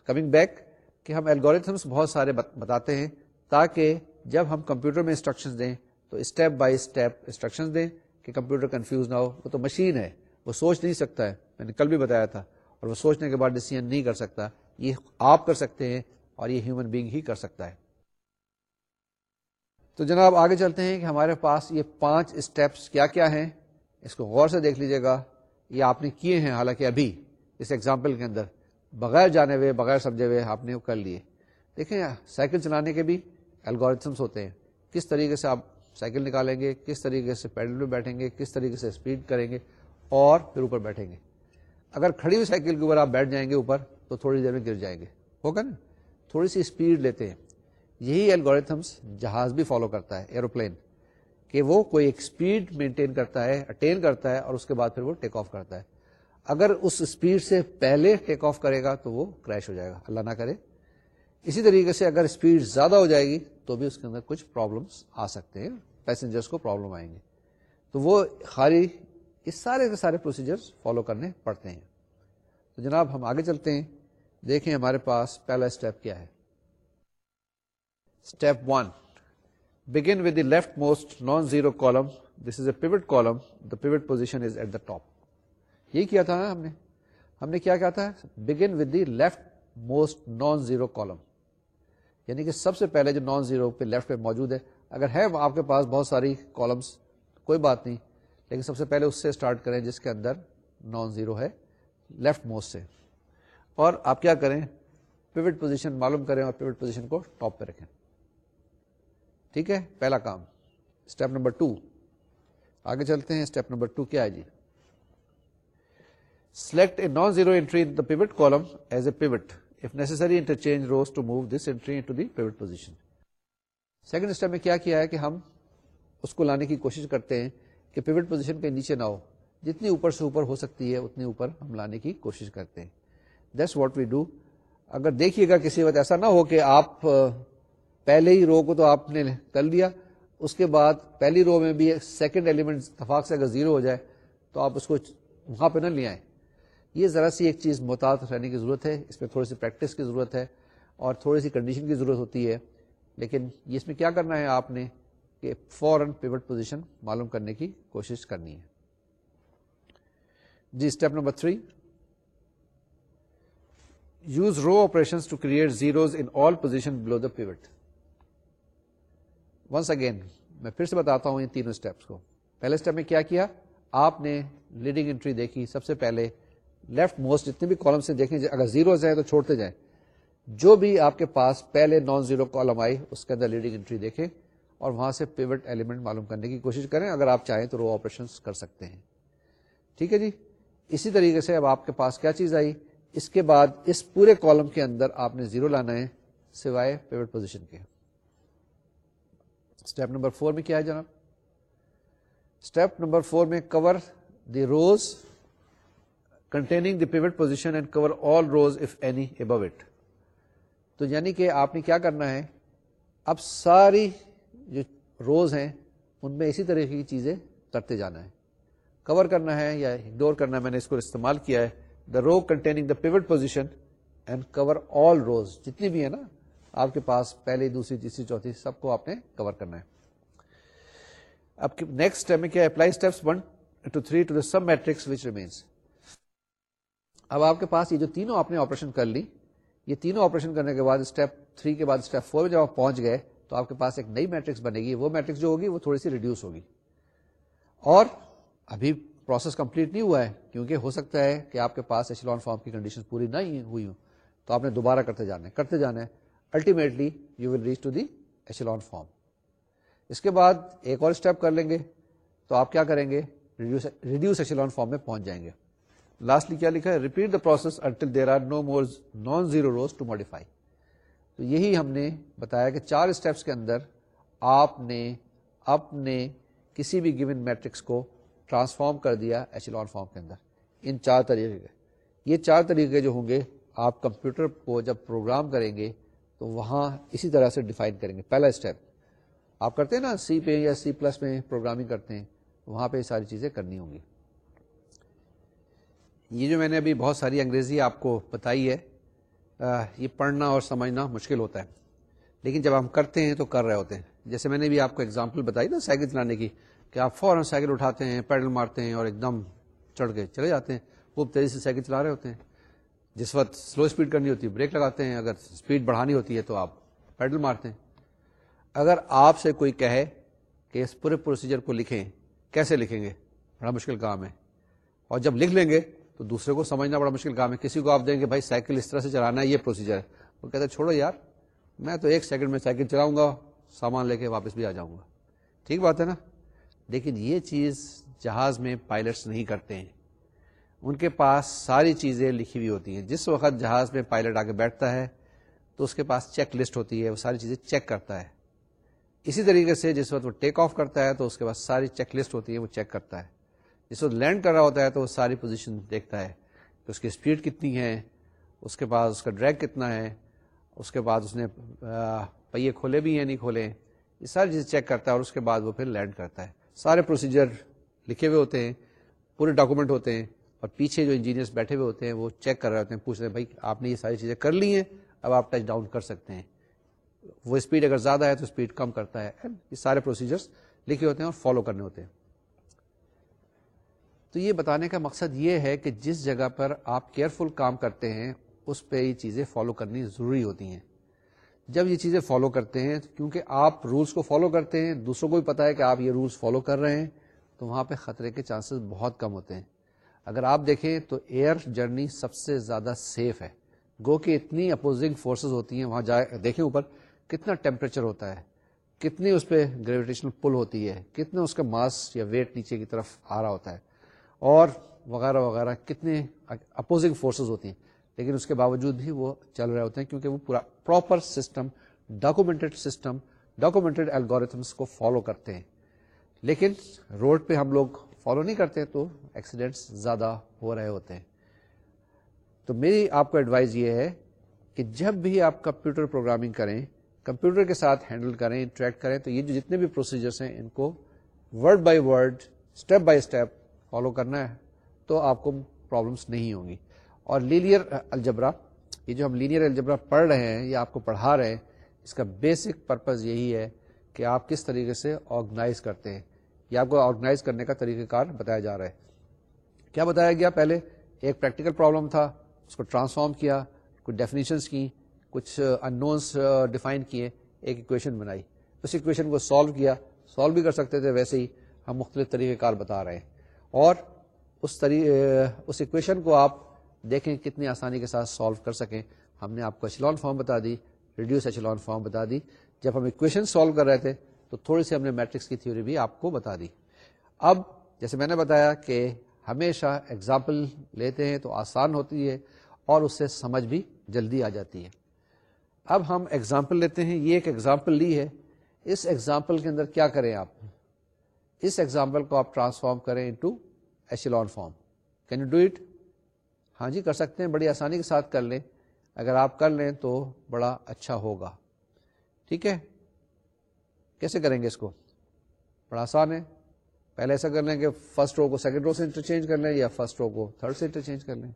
کمنگ بیک کہ ہم الگوریتھمس بہت سارے بتاتے ہیں تاکہ جب ہم کمپیوٹر میں انسٹرکشن دیں تو اسٹیپ بائی اسٹیپ انسٹرکشن دیں کہ کمپیوٹر کنفیوز نہ ہو۔ وہ تو مشین ہے۔ وہ سوچ نہیں سکتا ہے۔ میں نے کل بھی بتایا تھا۔ اور وہ سوچنے کے بعد ڈیسیزن نہیں کر سکتا۔ یہ آپ کر سکتے ہیں اور یہ ہیومن بینگ ہی کر سکتا ہے۔ تو جناب آگے چلتے ہیں کہ ہمارے پاس یہ پانچ اسٹیپس کیا کیا ہیں۔ اس کو غور سے دیکھ لیجیے گا۔ یہ آپ نے کیے ہیں حالانکہ ابھی اس ایگزامپل کے اندر۔ بغیر جانے ہوئے، بغیر سمجھے ہوئے آپ نے کر لیے۔ دیکھیں، سائیکل چلانے کے بھی الگوریتھمس ہوتے ہیں۔ کس طریقے سے آپ سائیکل نکالیں گے، کس طریقے سے پیڈل پہ بیٹھیں گے، کس طریقے سے اسپیڈ کریں گے اور پھر اوپر بیٹھیں گے۔ اگر کھڑی ہوئی سائیکل کے اوپر آپ بیٹھ جائیں گے اوپر، تو تھوڑی دیر میں گر جائیں گے۔ ہوگا نا؟ تھوڑی سی اسپیڈ لیتے ہیں۔ یہی الگوریتھمس جہاز بھی فالو کرتا ہے ایروپلین کہ وہ کوئی ایک اسپیڈ مینٹین کرتا ہے اٹین کرتا ہے اور اس کے بعد پھر وہ ٹیک آف کرتا ہے۔ اگر اس اسپیڈ سے پہلے ٹیک آف کرے گا تو وہ کریش ہو جائے گا۔ اللہ نہ کرے۔ اسی طریقے سے اگر اسپیڈ زیادہ ہو جائے گی تو بھی اس کے اندر کچھ پرابلمس آ سکتے ہیں۔ پیسنجرس کو پرابلم آئیں گے۔ تو وہ خالی اس سارے کے سارے پروسیجر فالو کرنے پڑتے ہیں۔ تو جناب ہم آگے چلتے ہیں۔ دیکھیں ہمارے پاس پہلا اسٹیپ کیا ہے۔ Step one begin with the leftmost non zero column this is a pivot column the pivot position is at the top یہی کیا تھا نا ہم نے؟ ہم نے کیا کہا تھا؟ Begin with the leftmost non zero column یعنی کہ سب سے پہلے جو نان زیرو پہ لیفٹ پہ موجود ہے، اگر ہے آپ کے پاس بہت ساری کالمس کوئی بات نہیں، لیکن سب سے پہلے اس سے اسٹارٹ کریں جس کے اندر نان زیرو ہے لیفٹ موسٹ سے۔ اور آپ کیا کریں؟ پیوٹ پوزیشن معلوم کریں اور پیوٹ پوزیشن کو ٹاپ پہ رکھیں۔ ٹھیک ہے؟ پہلا کام اسٹیپ نمبر ٹو آگے چلتے ہیں اسٹیپ نمبر ٹو کیا ہے جی؟ Select a non zero entry in pivot column as a pivot if necessary interchange rows to move this entry the pivot position second step میں کیا کیا ہے کہ ہم اس کو لانے کی کوشش کرتے ہیں کہ پیوٹ پوزیشن کے نیچے نہ ہو۔ جتنی اوپر سے اوپر ہو سکتی ہے، اتنی اوپر ہم لانے کی کوشش کرتے ہیں۔ دیٹس واٹ وی ڈو اگر دیکھیے گا کسی وقت ایسا نہ ہو کہ آپ پہلے ہی رو کو تو آپ نے کر لیا، اس کے بعد پہلی رو میں بھی سیکنڈ ایلیمنٹ اتفاق سے اگر زیرو ہو جائے تو آپ اس کو وہاں پہ نہ لے آئیں۔ یہ ذرا سی ایک چیز محتاط رہنے کی ضرورت ہے، اس میں تھوڑی سی پریکٹس کی ضرورت ہے اور تھوڑی سی کنڈیشن کی ضرورت ہوتی ہے، لیکن اس میں کیا کرنا ہے آپ نے کہ فورن پیوٹ پوزیشن معلوم کرنے کی کوشش کرنی ہے۔ جی step number three use row operation to create zeros in all position below the pivot once again میں پھر سے بتاتا ہوں ان تینوں اسٹیپس کو۔ پہلے اسٹیپ میں کیا کیا؟ آپ نے لیڈنگ انٹری دیکھی، سب سے پہلے لیفٹ موسٹ جتنے بھی کالم سے دیکھیں اگر زیروز ہیں تو چھوڑتے جائیں۔ جو بھی آپ کے پاس پہلے نان زیرو کالم آئی، اس کے اندر لیڈنگ انٹری دیکھیں اور وہاں سے پیوٹ ایلیمنٹ معلوم کرنے کی کوشش کریں۔ اگر آپ چاہیں تو رو آپریشن کر سکتے ہیں۔ ٹھیک ہے جی؟ اسی طریقے سے اب آپ کے پاس کیا چیز آئی؟ اس کے بعد اس پورے کالم کے اندر آپ نے زیرو لانا ہے، سوائے پیوٹ پوزیشن کے۔ اسٹیپ نمبر فور میں کیا ہے جناب؟ اسٹیپ نمبر فور میں cover the rows containing the pivot position and cover all rows if any above it تو یعنی کہ آپ نے کیا کرنا ہے؟ اب ساری جو روز ہیں، ان میں اسی طرح کی چیزیں کرتے جانا ہے۔ کور کرنا ہے یا اگنور کرنا ہے، میں نے اس کو استعمال کیا ہے۔ The row containing the pivot position and cover all rows جتنی بھی ہے نا، آپ کے پاس پہلی، دوسری، تیسری، چوتھی، سب کو آپ نے کور کرنا ہے۔ اب نیکسٹ میں کیا apply steps one two three to the submatrix which remains اب آپ کے پاس یہ جو تینوں آپ نے آپریشن کر لی، یہ تینوں آپریشن کرنے کے بعد اسٹیپ تھری کے بعد اسٹیپ فور میں جب آپ پہنچ گئے، تو آپ کے پاس ایک نئی میٹرکس بنے گی۔ وہ میٹرکس جو ہوگی، وہ تھوڑی سی ریڈیوس ہوگی۔ اور ابھی پروسیس کمپلیٹ نہیں ہوا ہے، کیونکہ ہو سکتا ہے کہ آپ کے پاس ایچلون فارم کی کنڈیشن پوری نہیں ہوئی ہوں۔ تو آپ نے دوبارہ کرتے جانا ہے، کرتے جانا ہے۔ Ultimately you will reach to the echelon form اس کے بعد ایک اور اسٹیپ کر لیں گے، تو آپ کیا کریں گے؟ ریڈیوس ایچلون فارم میں پہنچ جائیں گے۔ لاسٹلی کیا لکھا ہے؟ Repeat the process until there are no more non zero rows to modify تو یہی ہم نے بتایا کہ چار اسٹیپس کے اندر آپ نے اپنے کسی بھی گیون میٹرکس کو ٹرانسفارم کر دیا ایچلون فارم کے اندر. ان چار طریقے یہ چار طریقے جو ہوں گے، آپ کمپیوٹر کو جب پروگرام کریں گے، تو وہاں اسی طرح سے ڈیفائن کریں گے. پہلا اسٹیپ آپ کرتے ہیں نا سی پہ یا سی پلس میں پروگرامنگ کرتے ہیں، وہاں پہ یہ ساری چیزیں کرنی ہوں گی. یہ جو میں نے ابھی بہت ساری انگریزی آپ کو بتائی ہے یہ پڑھنا اور سمجھنا مشکل ہوتا ہے۔ لیکن جب ہم کرتے ہیں تو کر رہے ہوتے ہیں۔ جیسے میں نے بھی آپ کو اگزامپل بتائی نا سائیکل چلانے کی، کہ آپ فوراً سائیکل اٹھاتے ہیں، پیڈل مارتے ہیں اور ایک دم چڑھ کے چلے جاتے ہیں۔ وہ تیزی سے سائیکل چلا رہے ہوتے ہیں۔ جس وقت سلو اسپیڈ کرنی ہوتی ہے بریک لگاتے ہیں، اگر اسپیڈ بڑھانی ہوتی ہے تو آپ پیڈل مارتے ہیں۔ اگر آپ سے کوئی کہے کہ اس پورے پروسیجر کو لکھیں، کیسے لکھیں گے؟ بڑا مشکل کام ہے۔ اور جب لکھ لیں گے تو دوسرے کو سمجھنا بڑا مشکل کام ہے۔ کسی کو آپ دیں گے بھائی سائیکل اس طرح سے چلانا ہے، یہ پروسیجر ہے۔ وہ کہتے ہیں چھوڑو یار، میں تو ایک سیکنڈ میں سائیکل چلاؤں گا، سامان لے کے واپس بھی آ جاؤں گا۔ ٹھیک بات ہے نا؟ لیکن یہ چیز جہاز میں پائلٹس نہیں کرتے ہیں۔ ان کے پاس ساری چیزیں لکھی ہوئی ہوتی ہیں۔ جس وقت جہاز میں پائلٹ آ کے بیٹھتا ہے، تو اس کے پاس چیک لسٹ ہوتی ہے، وہ ساری چیزیں چیک کرتا ہے۔ اسی طریقے سے جس وقت وہ ٹیک آف کرتا ہے، تو اس کے پاس ساری چیک لسٹ ہوتی ہے، وہ چیک کرتا ہے۔ جس وقت لینڈ کر رہا ہوتا ہے تو وہ ساری پوزیشن دیکھتا ہے کہ اس کی اسپیڈ کتنی ہے، اس کے بعد اس کا ڈریگ کتنا ہے، اس کے بعد اس نے پہیے کھولے بھی ہیں نہیں کھولے، یہ ساری چیزیں چیک کرتا ہے اور اس کے بعد وہ پھر لینڈ کرتا ہے۔ سارے پروسیجر لکھے ہوئے ہوتے ہیں، پورے ڈاکومنٹ ہوتے ہیں اور پیچھے جو انجینئرس بیٹھے ہوئے ہوتے ہیں وہ چیک کر رہے ہوتے ہیں، پوچھ رہے ہیں، بھائی، آپ نے یہ ساری چیزیں کر لی ہیں، اب آپ ٹچ ڈاؤن کر سکتے ہیں۔ وہ اسپیڈ اگر زیادہ ہے تو اسپیڈ کم کرتا ہے۔ یہ سارے پروسیجرس لکھے ہوتے ہیں اور فالو کرنے ہوتے ہیں۔ تو یہ بتانے کا مقصد یہ ہے کہ جس جگہ پر آپ کیئرفل کام کرتے ہیں، اس پہ یہ چیزیں فالو کرنی ضروری ہوتی ہیں۔ جب یہ چیزیں فالو کرتے ہیں، کیونکہ آپ رولس کو فالو کرتے ہیں، دوسروں کو بھی پتا ہے کہ آپ یہ رولس فالو کر رہے ہیں، تو وہاں پہ خطرے کے چانسز بہت کم ہوتے ہیں۔ اگر آپ دیکھیں تو ایئر جرنی سب سے زیادہ سیف ہے۔ گو کہ اتنی اپوزنگ فورسز ہوتی ہیں، وہاں جائے، دیکھیں اوپر، کتنا ٹیمپریچر ہوتا ہے، کتنی اس پہ گریویٹیشنل پل ہوتی ہے، کتنا اس کا ماس یا ویٹ نیچے کی طرف آ رہا ہوتا ہے۔ اور وغیرہ وغیرہ کتنے اپوزنگ فورسز ہوتی ہیں۔ لیکن اس کے باوجود بھی وہ چل رہے ہوتے ہیں کیونکہ وہ پورا proper system documented system documented algorithms کو فالو کرتے ہیں۔ لیکن روڈ پہ ہم لوگ فالو نہیں کرتے تو ایکسیڈنٹس زیادہ ہو رہے ہوتے ہیں۔ تو میری آپ کو ایڈوائز یہ ہے کہ جب بھی آپ کمپیوٹر پروگرامنگ کریں کمپیوٹر کے ساتھ ہینڈل کریں انٹریکٹ کریں، تو یہ جو جتنے بھی پروسیجرس ہیں، ان کو word by word step by step follow کرنا ہے تو آپ کو پرابلمس نہیں ہوں گی۔ اور لینئر الجبرا یہ جو ہم لینئر الجبرا پڑھ رہے ہیں یا آپ کو پڑھا رہے ہیں، اس کا بیسک پرپز یہی ہے کہ آپ کس طریقے سے آرگنائز کرتے ہیں۔ یا آپ کو آرگنائز کرنے کا طریقہ کار بتایا جا رہا ہے۔ کیا بتایا گیا پہلے؟ ایک پریکٹیکل پرابلم تھا، اس کو ٹرانسفارم کیا، کچھ ڈیفینیشنس کی کچھ انونس ڈیفائن کیے، ایک اکویشن بنائی۔ اس اکویشن کو سالو کیا سالو بھی کر سکتے تھے ویسے ہی، ہم مختلف طریقہ کار بتا رہے ہیں۔ اور اس اس اکویشن کو آپ دیکھیں کتنی آسانی کے ساتھ سالو کر سکیں۔ ہم نے آپ کو ایچلون فارم بتا دی ریڈیوس ایچلون فارم بتا دی۔ جب ہم اکویشن سالو کر رہے تھے، تو تھوڑی سی ہم نے میٹرکس کی تھیوری بھی آپ کو بتا دی۔ اب جیسے میں نے بتایا کہ ہمیشہ اگزامپل لیتے ہیں تو آسان ہوتی ہے اور اس سے سمجھ بھی جلدی آ جاتی ہے۔ اب ہم ایگزامپل لیتے ہیں، یہ ایک ایگزامپل لی ہے۔ اس ایگزامپل کے اندر کیا کریں آپ؟ اس ایگزامپل کو آپ ٹرانسفارم کریں into echelon form can you do it ہاں جی کر سکتے ہیں، بڑی آسانی کے ساتھ کر لیں۔ اگر آپ کر لیں تو بڑا اچھا ہوگا۔ ٹھیک ہے؟ کیسے کریں گے اس کو؟ بڑا آسان ہے۔ پہلے ایسا کر لیں کہ فرسٹ رو کو سیکنڈ رو سے انٹرچینج کر لیں یا فرسٹ رو کو تھرڈ سے انٹرچینج کر لیں۔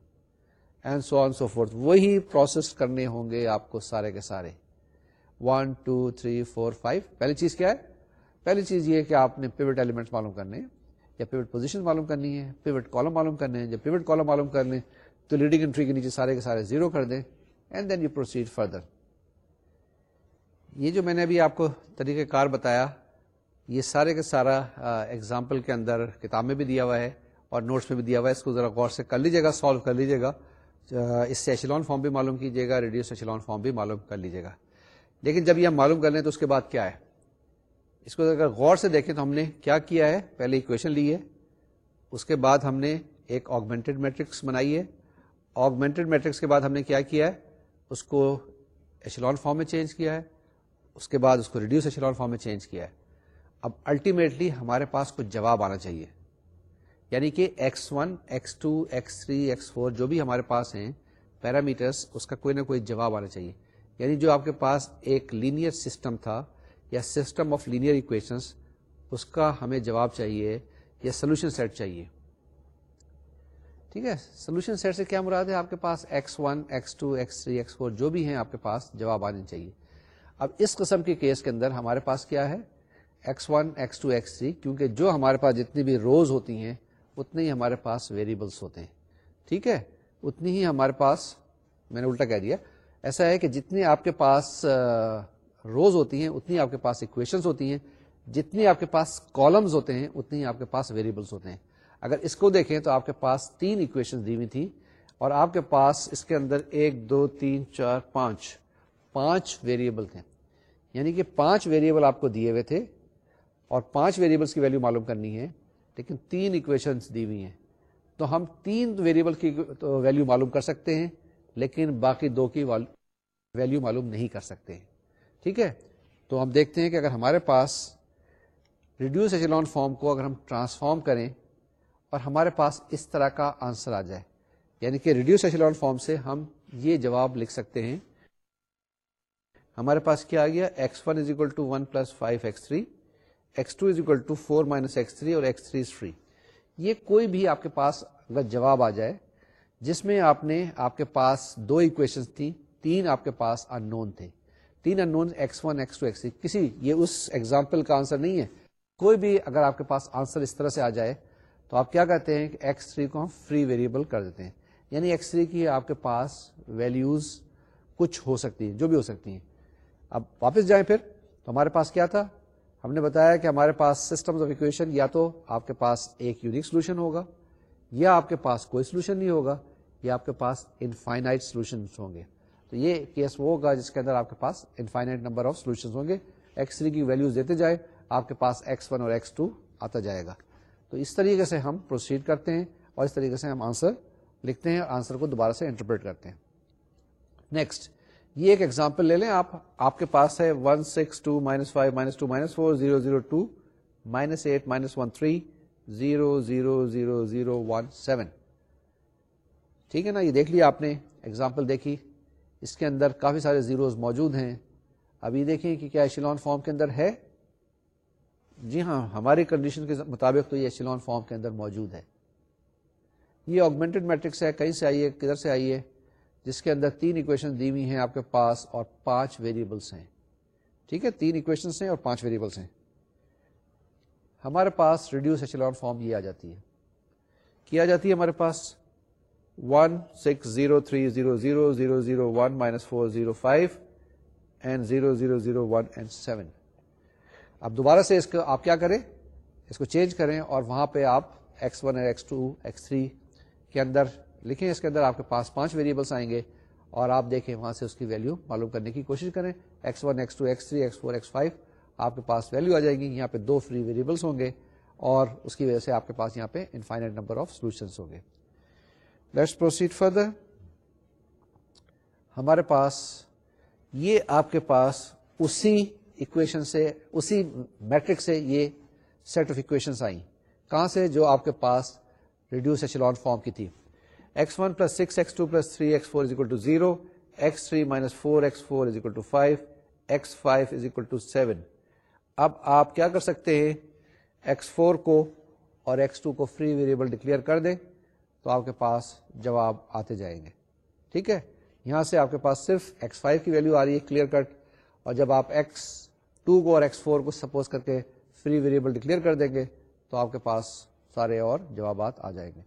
And so on so forth وہی پروسیس کرنے ہوں گے آپ کو سارے کے سارے۔ One two three four five پہلی چیز کیا ہے؟ پہلی چیز یہ کہ آپ نے پیوٹ ایلیمنٹ معلوم کرنے یا پیوٹ پوزیشن معلوم کرنی ہے پیوٹ کالم معلوم کرنے ہیں، جب پیوٹ کالم معلوم کر لیں تو لیڈنگ انٹری کے نیچے سارے کے سارے زیرو کر دیں and then you proceed further یہ جو میں نے ابھی آپ کو طریقہ کار بتایا، یہ سارے کا سارا ایگزامپل کے اندر کتاب میں بھی دیا ہوا ہے اور نوٹس میں بھی دیا ہوا ہے، اس کو ذرا غور سے کر لیجیے گا سالو کر لیجیے گا۔ اس سے ایچلون فارم بھی معلوم کیجیے گا ریڈیوس ایچلون فارم بھی معلوم کر لیجیے گا۔ لیکن جب یہ ہم معلوم کر لیں تو اس کے بعد کیا ہے؟ اس کو اگر غور سے دیکھیں تو ہم نے کیا کیا ہے؟ پہلے اکویشن لی ہے، اس کے بعد ہم نے ایک آگمنٹڈ میٹرکس بنائی ہے۔ آگمنٹڈ میٹرکس کے بعد ہم نے کیا کیا ہے؟ اس کو ایچلون فارم میں چینج کیا ہے۔ اس کے بعد اس کو ریڈیوس ایچلون فارم میں چینج کیا ہے۔ اب الٹیمیٹلی ہمارے پاس کچھ جواب آنا چاہیے۔ یعنی کہ x one x two x three x four جو بھی ہمارے پاس ہیں پیرامیٹرس اس کا کوئی نہ کوئی جواب آنا چاہیے۔ یعنی جو آپ کے پاس ایک لینئر سسٹم تھا یا سسٹم آف لینئر اکویشنس اس کا ہمیں جواب چاہیے یا سولوشن سیٹ چاہیے۔ ٹھیک ہے؟ سولوشن سیٹ سے کیا مراد ہے؟ آپ کے پاس x one x two x three x four جو بھی ہیں آپ کے پاس جواب آنے چاہیے۔ اب اس قسم کے کیس کے اندر ہمارے پاس کیا ہے؟ X one x two x three کیونکہ جو ہمارے پاس جتنی بھی روز ہوتی ہیں، اتنے ہی ہمارے پاس ویریبلس ہوتے ہیں۔ ٹھیک ہے؟ اتنی ہی ہمارے پاس، میں نے الٹا کہہ دیا، ایسا ہے کہ جتنی آپ کے پاس روز ہوتی ہیں، اتنی آپ کے پاس اکویشنز ہوتی ہیں، جتنی آپ کے پاس کالمز ہوتے ہیں، اتنی آپ کے پاس ویریبلس ہوتے ہیں۔ اگر اس کو دیکھیں تو آپ کے پاس تین اکویشن دی ہوئی تھی اور آپ کے پاس اس کے اندر ایک، دو، تین، چار، پانچ پانچ ویریبل تھے۔ یعنی کہ پانچ ویریبل آپ کو دیے ہوئے تھے اور پانچ ویریبلس کی ویلو معلوم کرنی ہے، لیکن تین اکویشن دی ہوئی ہیں۔ تو ہم تین ویریبل کی ویلو معلوم کر سکتے ہیں، لیکن باقی دو کی ویلو معلوم نہیں کر سکتے۔ ہیں ٹھیک ہے؟ تو ہم دیکھتے ہیں کہ اگر ہمارے پاس ریڈیوس ایچلون فارم کو اگر ہم ٹرانسفارم کریں اور ہمارے پاس اس طرح کا آنسر آ جائے یعنی کہ ریڈیوس ایچلون فارم سے ہم یہ جواب لکھ سکتے ہیں۔ ہمارے پاس کیا آ گیا؟ X one is equal to one plus five x three x two is equal to four minus x three اور ایکس تھری از فری یہ کوئی بھی آپ کے پاس اگر جواب آ جائے، جس میں آپ نے آپ کے پاس دو اکویشن تھی تین آپ کے پاس ان نون تھے۔ تین unknown x one, x two, x کسی، یہ اس ایگزامپل کا آنسر نہیں ہے۔ کوئی بھی اگر آپ کے پاس آنسر اس طرح سے آ جائے، تو آپ کیا کہتے ہیں کہ ایکس تھری کو ہم فری ویریبل کر دیتے ہیں۔ یعنی ایکس تھری کی آپ کے پاس ویلوز کچھ ہو سکتی ہیں، جو بھی ہو سکتی ہیں۔ اب واپس جائیں پھر۔ تو ہمارے پاس کیا تھا؟ ہم نے بتایا کہ ہمارے پاس سسٹم آف اکویشن یا تو آپ کے پاس ایک یونیک سولوشن ہوگا، یا آپ کے پاس کوئی سولوشن نہیں ہوگا، یا آپ کے پاس انفائنائٹ سولوشن ہوں گے۔ تو یہ کیس وہ ہوگا جس کے اندر آپ کے پاس انفائنائٹ نمبر آف سولوشن ہوں گے. ایکس تھری کی ویلوز دیتے جائے، آپ کے پاس ایکس ون اور ایکس ٹو آتا جائے گا. تو اس طریقے سے ہم پروسیڈ کرتے ہیں اور اس طریقے سے ہم آنسر لکھتے ہیں اور آنسر کو دوبارہ سے انٹرپریٹ کرتے ہیں. نیکسٹ یہ ایک ایگزامپل لے لیں آپ. آپ کے پاس ہے one six two minus five minus two minus four zero zero two minus eight minus one three zero zero zero zero one seven ٹھیک ہے نا؟ یہ دیکھ لیا آپ نے ایگزامپل دیکھی. اس کے اندر کافی سارے زیروز موجود ہیں۔ اب یہ دیکھیں کہ کیا ایشیلون فارم کے اندر ہے؟ جی ہاں ہماری کنڈیشن کے مطابق تو یہ ایشیلون فارم کے اندر موجود ہے۔ یہ آگمنٹڈ میٹرکس ہے، کہیں سے آئیے، کدھر سے آئیے؟ جس کے اندر تین اکویشن دی ہوئی ہیں آپ کے پاس اور پانچ ویریبلس ہیں۔ ٹھیک ہے، تین اکویشنس ہیں اور پانچ ویریبلس ہیں۔ ہمارے پاس ریڈیوس ایچلون فارم یہ آ جاتی ہے۔ کیا جاتی ہے ہمارے پاس؟ One six zero three zero zero zero zero one minus four zero five and zero zero zero one and seven اب دوبارہ سے اس کو آپ کیا کریں؟ اس کو چینج کریں اور وہاں پہ آپ x one x two x three کے اندر لکھیں، اس کے اندر آپ کے پاس پانچ ویریبلس آئیں گے اور آپ دیکھیں وہاں سے اس کی ویلو معلوم کرنے کی کوشش کریں۔ X one x two x three x four x five آپ کے پاس ویلو آ جائے گی، یہاں پہ دو فری ویریبلس ہوں گے اور اس کی وجہ سے آپ کے پاس یہاں پہ انفائنٹ نمبر آف سولوشنس ہوں گے۔ لیٹس پروسیڈ فردر ہمارے پاس، یہ آپ کے پاس اسی اکویشن سے، اسی میٹرک سے یہ سیٹ آف اکویشن آئیں۔ کہاں سے؟ جو آپ کے پاس ریڈیوس ایچلون فارم کی تھی۔ X one plus six x two plus three x four is equal to zero x three minus four x four is equal to five x five is equal to seven اب آپ کیا کر سکتے ہیں؟ X four کو اور x two کو free variable declare کر دیں۔ تو آپ کے پاس جواب آتے جائیں گے۔ ٹھیک ہے؟ یہاں سے آپ کے پاس صرف ایکس فائیو کی ویلو آ رہی ہے، کلیئر کٹ۔ اور جب آپ ایکس ٹو کو اور ایکس فور کو سپوز کر کے فری ویریبل ڈکلیئر کر دیں گے، تو آپ کے پاس سارے اور جوابات آ جائیں گے۔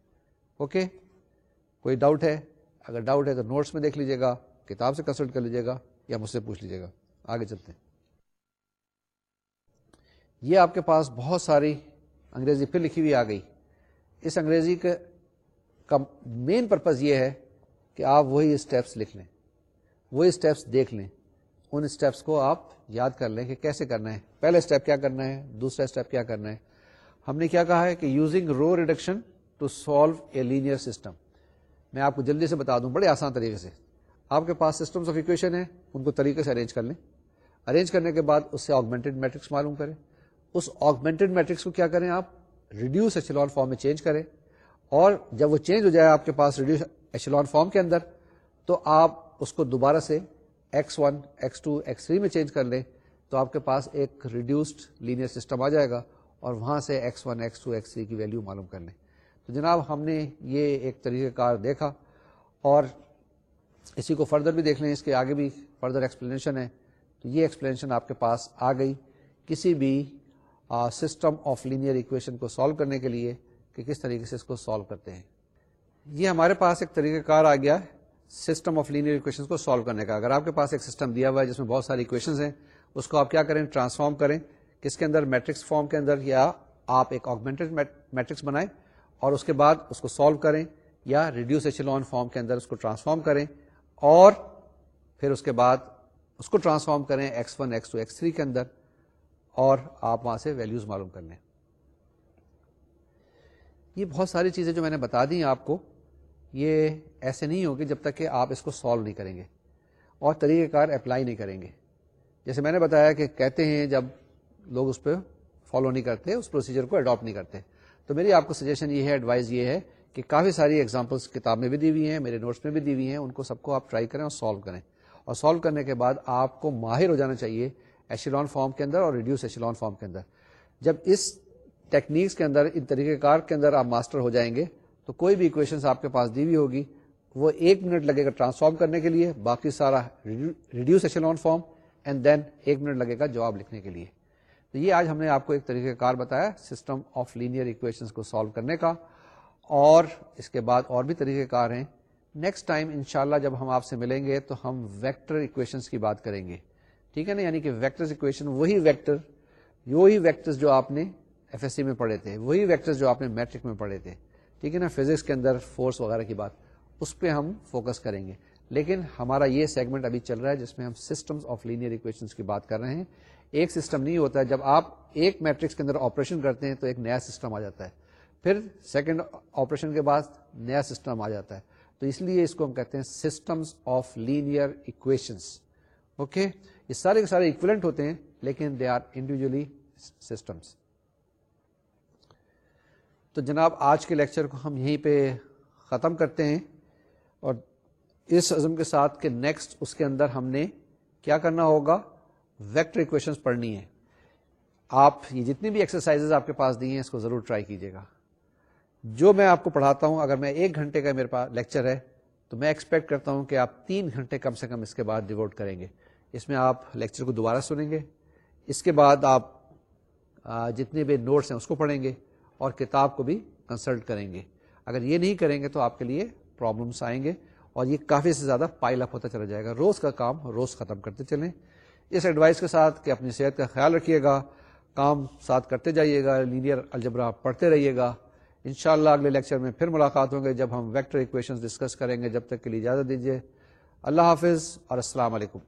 اوکے؟ okay? کوئی ڈاؤٹ ہے؟ اگر ڈاؤٹ ہے تو نوٹس میں دیکھ لیجیے گا، کتاب سے کنسلٹ کر لیجیے گا یا مجھ سے پوچھ لیجیے گا۔ آگے چلتے ہیں۔ یہ آپ کے پاس بہت ساری انگریزی پھر لکھی ہوئی آ گئی۔ اس انگریزی کے کا مین پرپز یہ ہے کہ آپ وہی اسٹیپس لکھ لیں، وہی اسٹیپس دیکھ لیں۔ ان اسٹیپس کو آپ یاد کر لیں کہ کیسے کرنا ہے۔ پہلا اسٹیپ کیا کرنا ہے دوسرا اسٹیپ کیا کرنا ہے۔ ہم نے کیا کہا ہے کہ using row reduction to solve a linear system میں آپ کو جلدی سے بتا دوں، بڑے آسان طریقے سے۔ آپ کے پاس سسٹمس آف اکویشن ہے ان کو طریقے سے ارینج کر لیں۔ ارینج کرنے کے بعد اس سے آگمنٹڈ میٹرکس معلوم کریں۔ اس آگمنٹڈ میٹرکس کو کیا کریں آپ؟ ریڈیوس ایچلون فارم میں چینج کریں۔ اور جب وہ چینج ہو جائے آپ کے پاس ریڈیوس ایچلون فارم کے اندر، تو آپ اس کو دوبارہ سے x one, x two, x three میں چینج کر لیں، تو آپ کے پاس ایک ریڈیوسڈ لینئر سسٹم آ جائے گا اور وہاں سے x one, x two, x three کی ویلو معلوم کر لیں۔ تو جناب، ہم نے یہ ایک طریقہ کار دیکھا اور اسی کو فردر بھی دیکھ لیں۔ اس کے آگے بھی فردر ایکسپلینیشن ہے۔ تو یہ ایکسپلینیشن آپ کے پاس آ گئی کسی بھی سسٹم آف لینئر اکویشن کو سالو کرنے کے لیے۔ کہ کس طریقے سے اس کو سالو کرتے ہیں۔ یہ ہمارے پاس ایک طریقہ کار آ گیا سسٹم آف لینئر اکویشن کو سالو کرنے کا۔ اگر آپ کے پاس ایک سسٹم دیا ہوا ہے جس میں بہت ساری اکویشن ہیں، اس کو آپ کیا کریں؟ ٹرانسفارم کریں۔ کس کے اندر؟ میٹرکس فارم کے اندر، یا آپ ایک آگمنٹڈ میٹرکس بنائیں اور اس کے بعد اس کو سالو کریں، یا ریڈیوس ایچلون فارم کے اندر اس کو ٹرانسفارم کریں اور پھر اس کے بعد اس کو ٹرانسفارم کریں x one x two x three کے اندر اور آپ وہاں سے ویلوز معلوم کر لیں۔ یہ بہت ساری چیزیں جو میں نے بتا دی آپ کو، یہ ایسے نہیں ہوگی جب تک کہ آپ اس کو سالو نہیں کریں گے اور طریقہ کار اپلائی نہیں کریں گے۔ جیسے میں نے بتایا کہ کہتے ہیں جب لوگ اس پہ فالو نہیں کرتے، اس پروسیجر کو اڈاپٹ نہیں کرتے۔ تو میری آپ کو سجیشن یہ ہے ایڈوائز یہ ہے کہ کافی ساری ایگزامپلس کتاب میں بھی دی ہوئی ہیں، میرے نوٹس میں بھی دی ہوئی ہیں، ان کو سب کو آپ ٹرائی کریں اور سالو کریں۔ اور سالو کرنے کے بعد آپ کو ماہر ہو جانا چاہیے ایشیلون فارم کے اندر اور ریڈیوس ایشیلون فارم کے اندر۔ جب اس ٹیکنیکس کے اندر، ان طریقہ کار کے اندر آپ ماسٹر ہو جائیں گے تو کوئی بھی اکویشن آپ کے پاس دی ہوئی ہوگی۔ وہ ایک منٹ لگے گا ٹرانسفارم کرنے کے لیے، باقی سارا reduced echelon form and then ایک منٹ لگے گا جواب لکھنے کے لیے۔ تو یہ آج ہم نے آپ کو ایک طریقہ کار بتایا سسٹم آف لینئر اکویشن کو سالو کرنے کا۔ اور اس کے بعد اور بھی طریقہ کار ہیں۔ نیکسٹ ٹائم انشاءاللہ جب ہم آپ سے ملیں گے تو ہم ویکٹر اکویشنس کی بات کریں گے۔ ٹھیک ہے نا؟ یعنی کہ ویکٹر اکویشن وہی ویکٹر وہی ویکٹر جو آپ نے ایف ایس سی میں پڑھے تھے۔ وہی ویکٹر جو آپ نے میٹرک میں پڑھے تھے۔ ٹھیک ہے نا؟ فزکس کے اندر فورس وغیرہ کی بات، اس پہ ہم فوکس کریں گے۔ لیکن ہمارا یہ سیگمنٹ ابھی چل رہا ہے جس میں ہم سسٹم آف لینئر اکویشن کی بات کر رہے ہیں۔ ایک سسٹم نہیں ہوتا ہے جب آپ ایک میٹرکس کے اندر آپریشن کرتے ہیں تو ایک نیا سسٹم آ جاتا ہے۔ پھر سیکنڈ آپریشن کے بعد نیا سسٹم آ جاتا ہے۔ تو اس لیے اس کو ہم کہتے ہیں systems of linear equations okay? یہ سارے کے سارے اکولنٹ ہوتے ہیں، لیکن دے آر انڈیویجلی سسٹمس تو جناب آج کے لیکچر کو ہم یہیں پہ ختم کرتے ہیں اور اس عزم کے ساتھ کہ نیکسٹ اس کے اندر ہم نے کیا کرنا ہوگا؟ ویکٹر اکویشن پڑھنی ہے آپ یہ جتنی بھی ایکسرسائز آپ کے پاس دی ہیں، اس کو ضرور ٹرائی کیجیے گا۔ جو میں آپ کو پڑھاتا ہوں، اگر میں ایک گھنٹے کا میرے پاس لیکچر ہے، تو میں ایکسپیکٹ کرتا ہوں کہ آپ تین گھنٹے کم سے کم اس کے بعد ڈیوٹ کریں گے۔ اس میں آپ لیکچر کو دوبارہ سنیں گے۔ اس کے بعد آپ جتنے بھی نوٹس ہیں، اس کو پڑھیں گے۔ اور کتاب کو بھی کنسلٹ کریں گے۔ اگر یہ نہیں کریں گے تو آپ کے لیے پرابلمس آئیں گے اور یہ کافی سے زیادہ پائل اپ ہوتا چلا جائے گا۔ روز کا کام روز ختم کرتے چلیں۔ اس ایڈوائس کے ساتھ کہ اپنی صحت کا خیال رکھیے گا۔ کام ساتھ کرتے جائیے گا لینئر الجبرا پڑھتے رہیے گا۔ انشاءاللہ اگلے لیکچر میں پھر ملاقات ہوں گے جب ہم ویکٹر ایکویشن ڈسکس کریں گے۔ جب تک کے لیے اجازت دیجیے۔ اللہ حافظ اور السلام علیکم۔